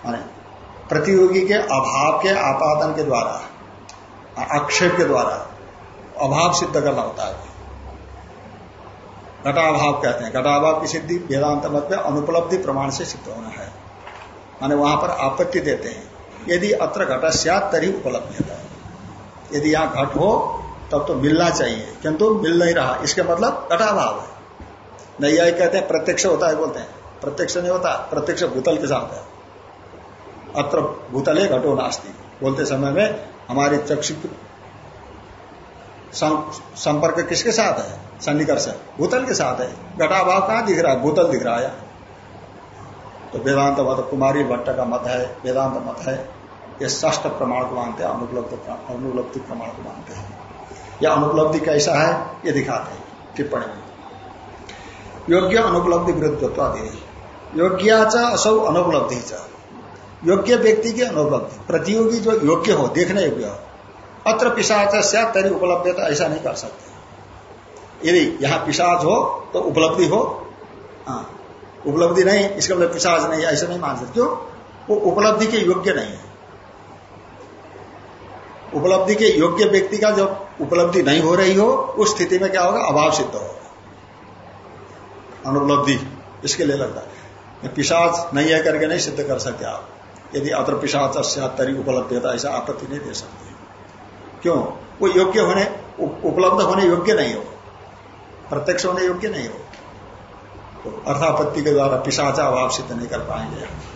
माने, प्रतियोगी के अभाव के आपादन के द्वारा, आक्षेप के द्वारा अभाव सिद्ध करना होता है। घटाभाव कहते हैं। घटाभाव की सिद्धि वेदांत मत में अनुपलब्धि प्रमाण से सिद्ध होना है। माने वहाँ पर आपत्ति देते हैं। यदि अत्र घट सत तरी उपलब्ध है। यदि यहाँ घट हो, तब तो मिलना चाहिए। किंतु मिल नहीं रहा। इसके मतलब घटाभाव है। नैया कहते हैं, प्रत्यक्ष होता है बोलते हैं। प्रत्यक्ष नहीं होता, प्रत्यक्ष भूतल के साथ है। अत्र भूतले घटो नास्ती। बोलते समय में हमारे चक्षु संपर्क किसके साथ है? सन्निकर्ष भूतल के साथ है। घटाभाव कहाँ दिख रहा है? भूतल दिख रहा है। तो वेदांत मत कुमारी भट्ट का मत है। वेदांत मत है। ये ष्ठ प्रमाण को मानते हैं, अनुपलब्ध अनुपलब्धि प्रमाण को मानते हैं। या अनुपलब्धि कैसा है? ये दिखाते हैं टिप्पणी में। योग्य अनुपलब्धि विरुद्ध योग्य असौ अनुपलब्धि योग्य व्यक्ति की अनुपलब्धि प्रतियोगी जो योग्य हो, देखने योग्य हो, अत्र पिशाच तरी उपलब्ध तो ऐसा नहीं कर सकते। यदि यहाँ पिशाच हो तो उपलब्धि हो। हाँ उपलब्धि नहीं, इसका मतलब पिशाच नहीं, ऐसा नहीं मान सकते। क्यों? वो उपलब्धि के योग्य नहीं है। उपलब्धि के योग्य व्यक्ति का जब उपलब्धि नहीं हो रही हो, उस स्थिति में क्या होगा? अभाव सिद्ध होगा। अनुपलब्धि, इसके लिए लगता है। पिशाच नहीं है करके नहीं सिद्ध कर सकते आप। यदि अत्र पिशाच तरी उपलब्धता ऐसा आपत्ति नहीं दे सकते क्यों? वो योग्य होने, उपलब्ध होने योग्य नहीं हो प्रत्यक्ष होने योग्य नहीं हो तो अर्थापत्ति के द्वारा पिशाचा अभाव सिद्ध नहीं कर पाएँगे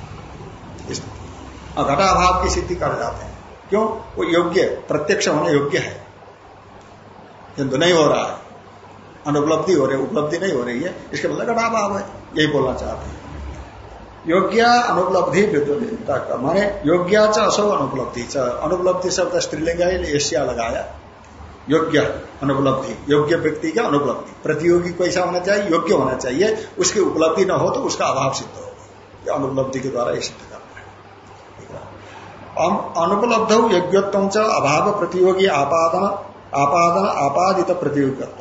घटाभाव की सिद्धि कर जाते हैं। क्यों? वो योग्य, प्रत्यक्ष होने योग्य है। किंतु नहीं हो रहा है। अनुपलब्धि हो रही उपलब्धि नहीं हो रही है। इसके मतलब घटाभाव है। यही बोलना चाहते हैं। योग्य अनुपलब्धि विद्युत माने योग्य च असो अनुपलब्धि अनुपलब्धि शब्द स्त्रीलिंग एशिया लगाया। योग्य अनुपलब्धि, योग्य व्यक्ति का अनुपलब्धि। प्रतियोगी को ऐसा होना चाहिए? योग्य होना चाहिए। उसकी उपलब्धि न हो तो उसका अभाव सिद्ध होगा। अनुपलब्धि के द्वारा सिद्ध करना है। अनुपलब्ध योग्यत्व च अभाव प्रतियोगी आपादन आपादन आपादित प्रतियोगित्व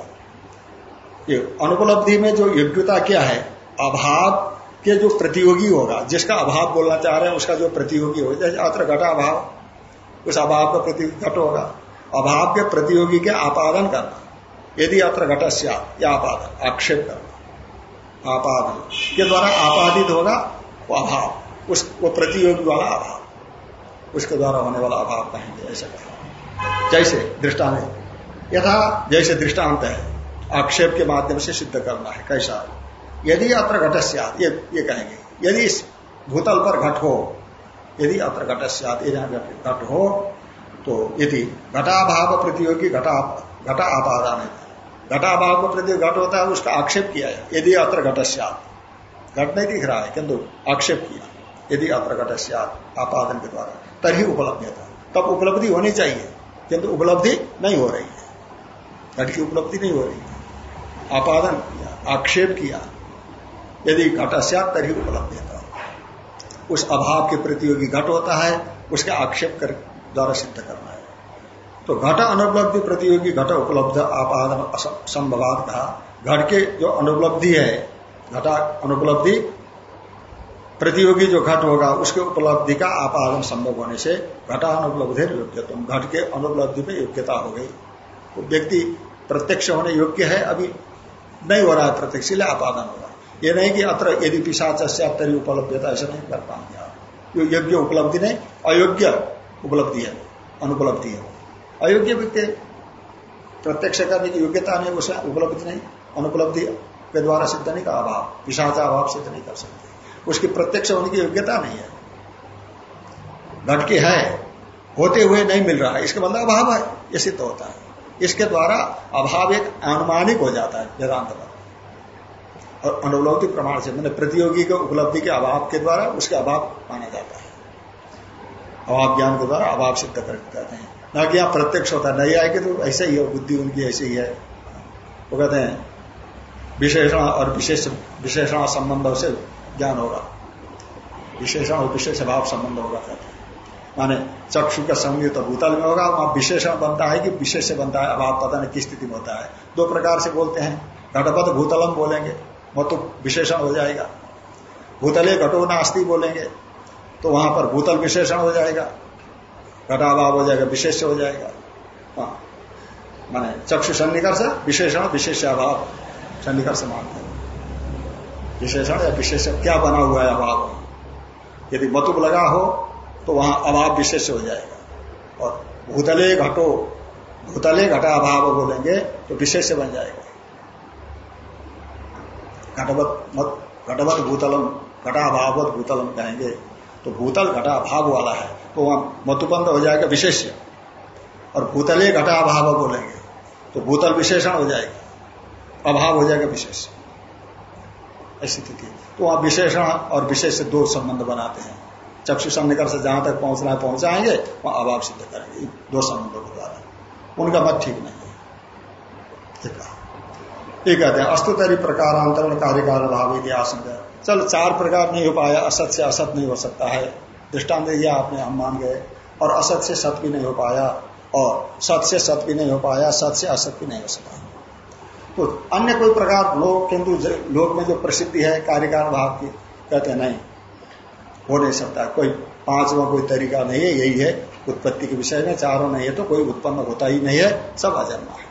ये अनुपलब्धि में जो योग्यता क्या है? अभाव के जो प्रतियोगी होगा, जिसका अभाव बोलना चाह रहे हैं, उसका जो प्रतियोगी होगा, जैसे अत्र घटा अभाव, उस अभाव का प्रतियोगी घट होगा। अभाव के प्रतियोगी के आपादन करना। यदि अत्र घट आपादन आक्षेप करना। आपादन के द्वारा आपादित होगा, वो अभाव। उस, वो प्रतियोगी वाला अभाव। उसके द्वारा होने वाला अभाव कहेंगे, ऐसा कहा जैसे दृष्टांत यथा जैसे दृष्टांत है, आक्षेप के माध्यम से सिद्ध करना है, कैसा? यदि अत्र घट ये, ये कहेंगे यदि इस भूतल पर घट हो यदि अत्र घट घट हो तो यदि घटाभाव प्रतियोगी घटा घटा आपादान है घटाभाव प्रति घट होता है उसका आक्षेप किया है यदि अत्र घट घट नहीं दिख रहा है किंतु आक्षेप किया यदि अत्र घट आपादन के द्वारा तभी उपलब्ध था तब उपलब्धि होनी चाहिए किंतु उपलब्धि नहीं हो रही है घट की उपलब्धि नहीं हो रही है आपादन किया आक्षेप किया यदि घट तभी उपलब्ध उस अभाव के प्रतियोगी घट होता है, उसके आक्षेप कर, द्वारा सिद्ध करना है। तो घट अनुपलब्धि प्रतियोगी घट उपलब्ध, आपादन संभवात। कहा घट के जो अनुपलब्धि है, घटा अनुपलब्धि प्रतियोगी जो घट होगा, उसके उपलब्धि का आपादन संभव होने से घटा अनुपलब्धि योग्य। तुम घट के अनुपलब्धि में योग्यता हो गई। तो व्यक्ति प्रत्यक्ष होने योग्य है, अभी नहीं हो रहा है प्रत्यक्ष आपादन होगा ये नहीं कि अत्र यदि पिशाच से तरी उपलब्धता, ऐसा नहीं कर पाएँगे आप। योग्य उपलब्धि नहीं, अयोग्य उपलब्धि है, अनुपलब्धि है। अयोग्य व्यक्ति प्रत्यक्ष करने की योग्यता नहीं, उसे उपलब्धि नहीं, अनुपलब्धि के द्वारा सिद्ध नहीं का अभाव विषाचा अभाव सिद्ध नहीं कर सकते। उसकी प्रत्यक्ष होने की योग्यता नहीं है। घट के है, होते हुए नहीं मिल रहा है इसके मतलब अभाव है, ये सिद्ध होता है। इसके द्वारा अभाव एक अनुमानिक हो जाता है, वेदांत पर और अनुपलब्धि प्रमाण से, मैंने प्रतियोगी के उपलब्धि के अभाव के द्वारा उसके अभाव माना जाता है। अभाव ज्ञान के द्वारा अभाव सिद्ध कर कहते हैं। न कि यहाँ प्रत्यक्ष होता नहीं आएगी तो ऐसा ही है, बुद्धि उनकी ऐसी ही है। वो कहते हैं, विशेषण और विशेष, विशेषण संबंध से ज्ञान होगा। विशेषण और विशेष अभाव संबंध होगा कहते हैं। माने चक्षु का संयुक्त भूतल में होगा, वहाँ विशेषण बनता है कि विशेष बनता है, अभाव पता नहीं किस स्थिति में होता है। दो प्रकार से बोलते हैं, घटपथ भूतलम बोलेंगे। वो तो विशेषण हो जाएगा। भूतले घटो नास्ती बोलेंगे तो वहाँ पर भूतल विशेषण हो जाएगा। घटाभाव हो जाएगा विशेष हो जाएगा। हाँ। माने चक्षु सन्निकर्ष विशेषण विशेष अभाव। सन्निकर्ष मानते हैं। विशेषण या विशेष क्या बना हुआ है अभाव? यदि मतुब लगा हो तो वहाँ अभाव विशेष हो जाएगा। और भूतले घटो, भूतले घटा अभाव बोलेंगे तो विशेष बन जाएगा। घटवत घटवत भूतलम घटाभावत भूतलम कहेंगे। तो भूतल घटा भाव वाला है तो वहाँ मतुबंध हो जाएगा विशेष्य। और भूतले घटा अभाव बोलेंगे तो भूतल विशेषण हो जाएगा। अभाव हो जाएगा विशेष ऐसी स्थिति। तो वहाँ विशेषण और विशेष दो संबंध बनाते हैं। चक्षु सन्निकर से जहाँ तक पहुँचना है, पहुंचाएँगे, वहाँ अभाव सिद्ध करेंगे। दो संबंधों के द्वारा उनका मत ठीक नहीं है। ठीक है ये कहते हैं, अस्तुतरी प्रकारांतरण कार्यकाल भाव इतिहास चल, चार प्रकार नहीं हो पाया, असत से असत नहीं हो सकता है। दृष्टांत दिया आपने, हम मान गए। और असत से सत भी नहीं हो पाया, और सत से सत भी नहीं हो पाया, सत से असत भी नहीं हो सका तो अन्य कोई प्रकार लोग किंतु लोग में जो प्रसिद्धि है, कार्यकाल भाव की, कहते नहीं, हो नहीं सकता। कोई पांचवा कोई तरीका नहीं है, यही है। उत्पत्ति के विषय में चारों नहीं है तो कोई उत्पन्न होता ही नहीं है, सब अजन्मा है।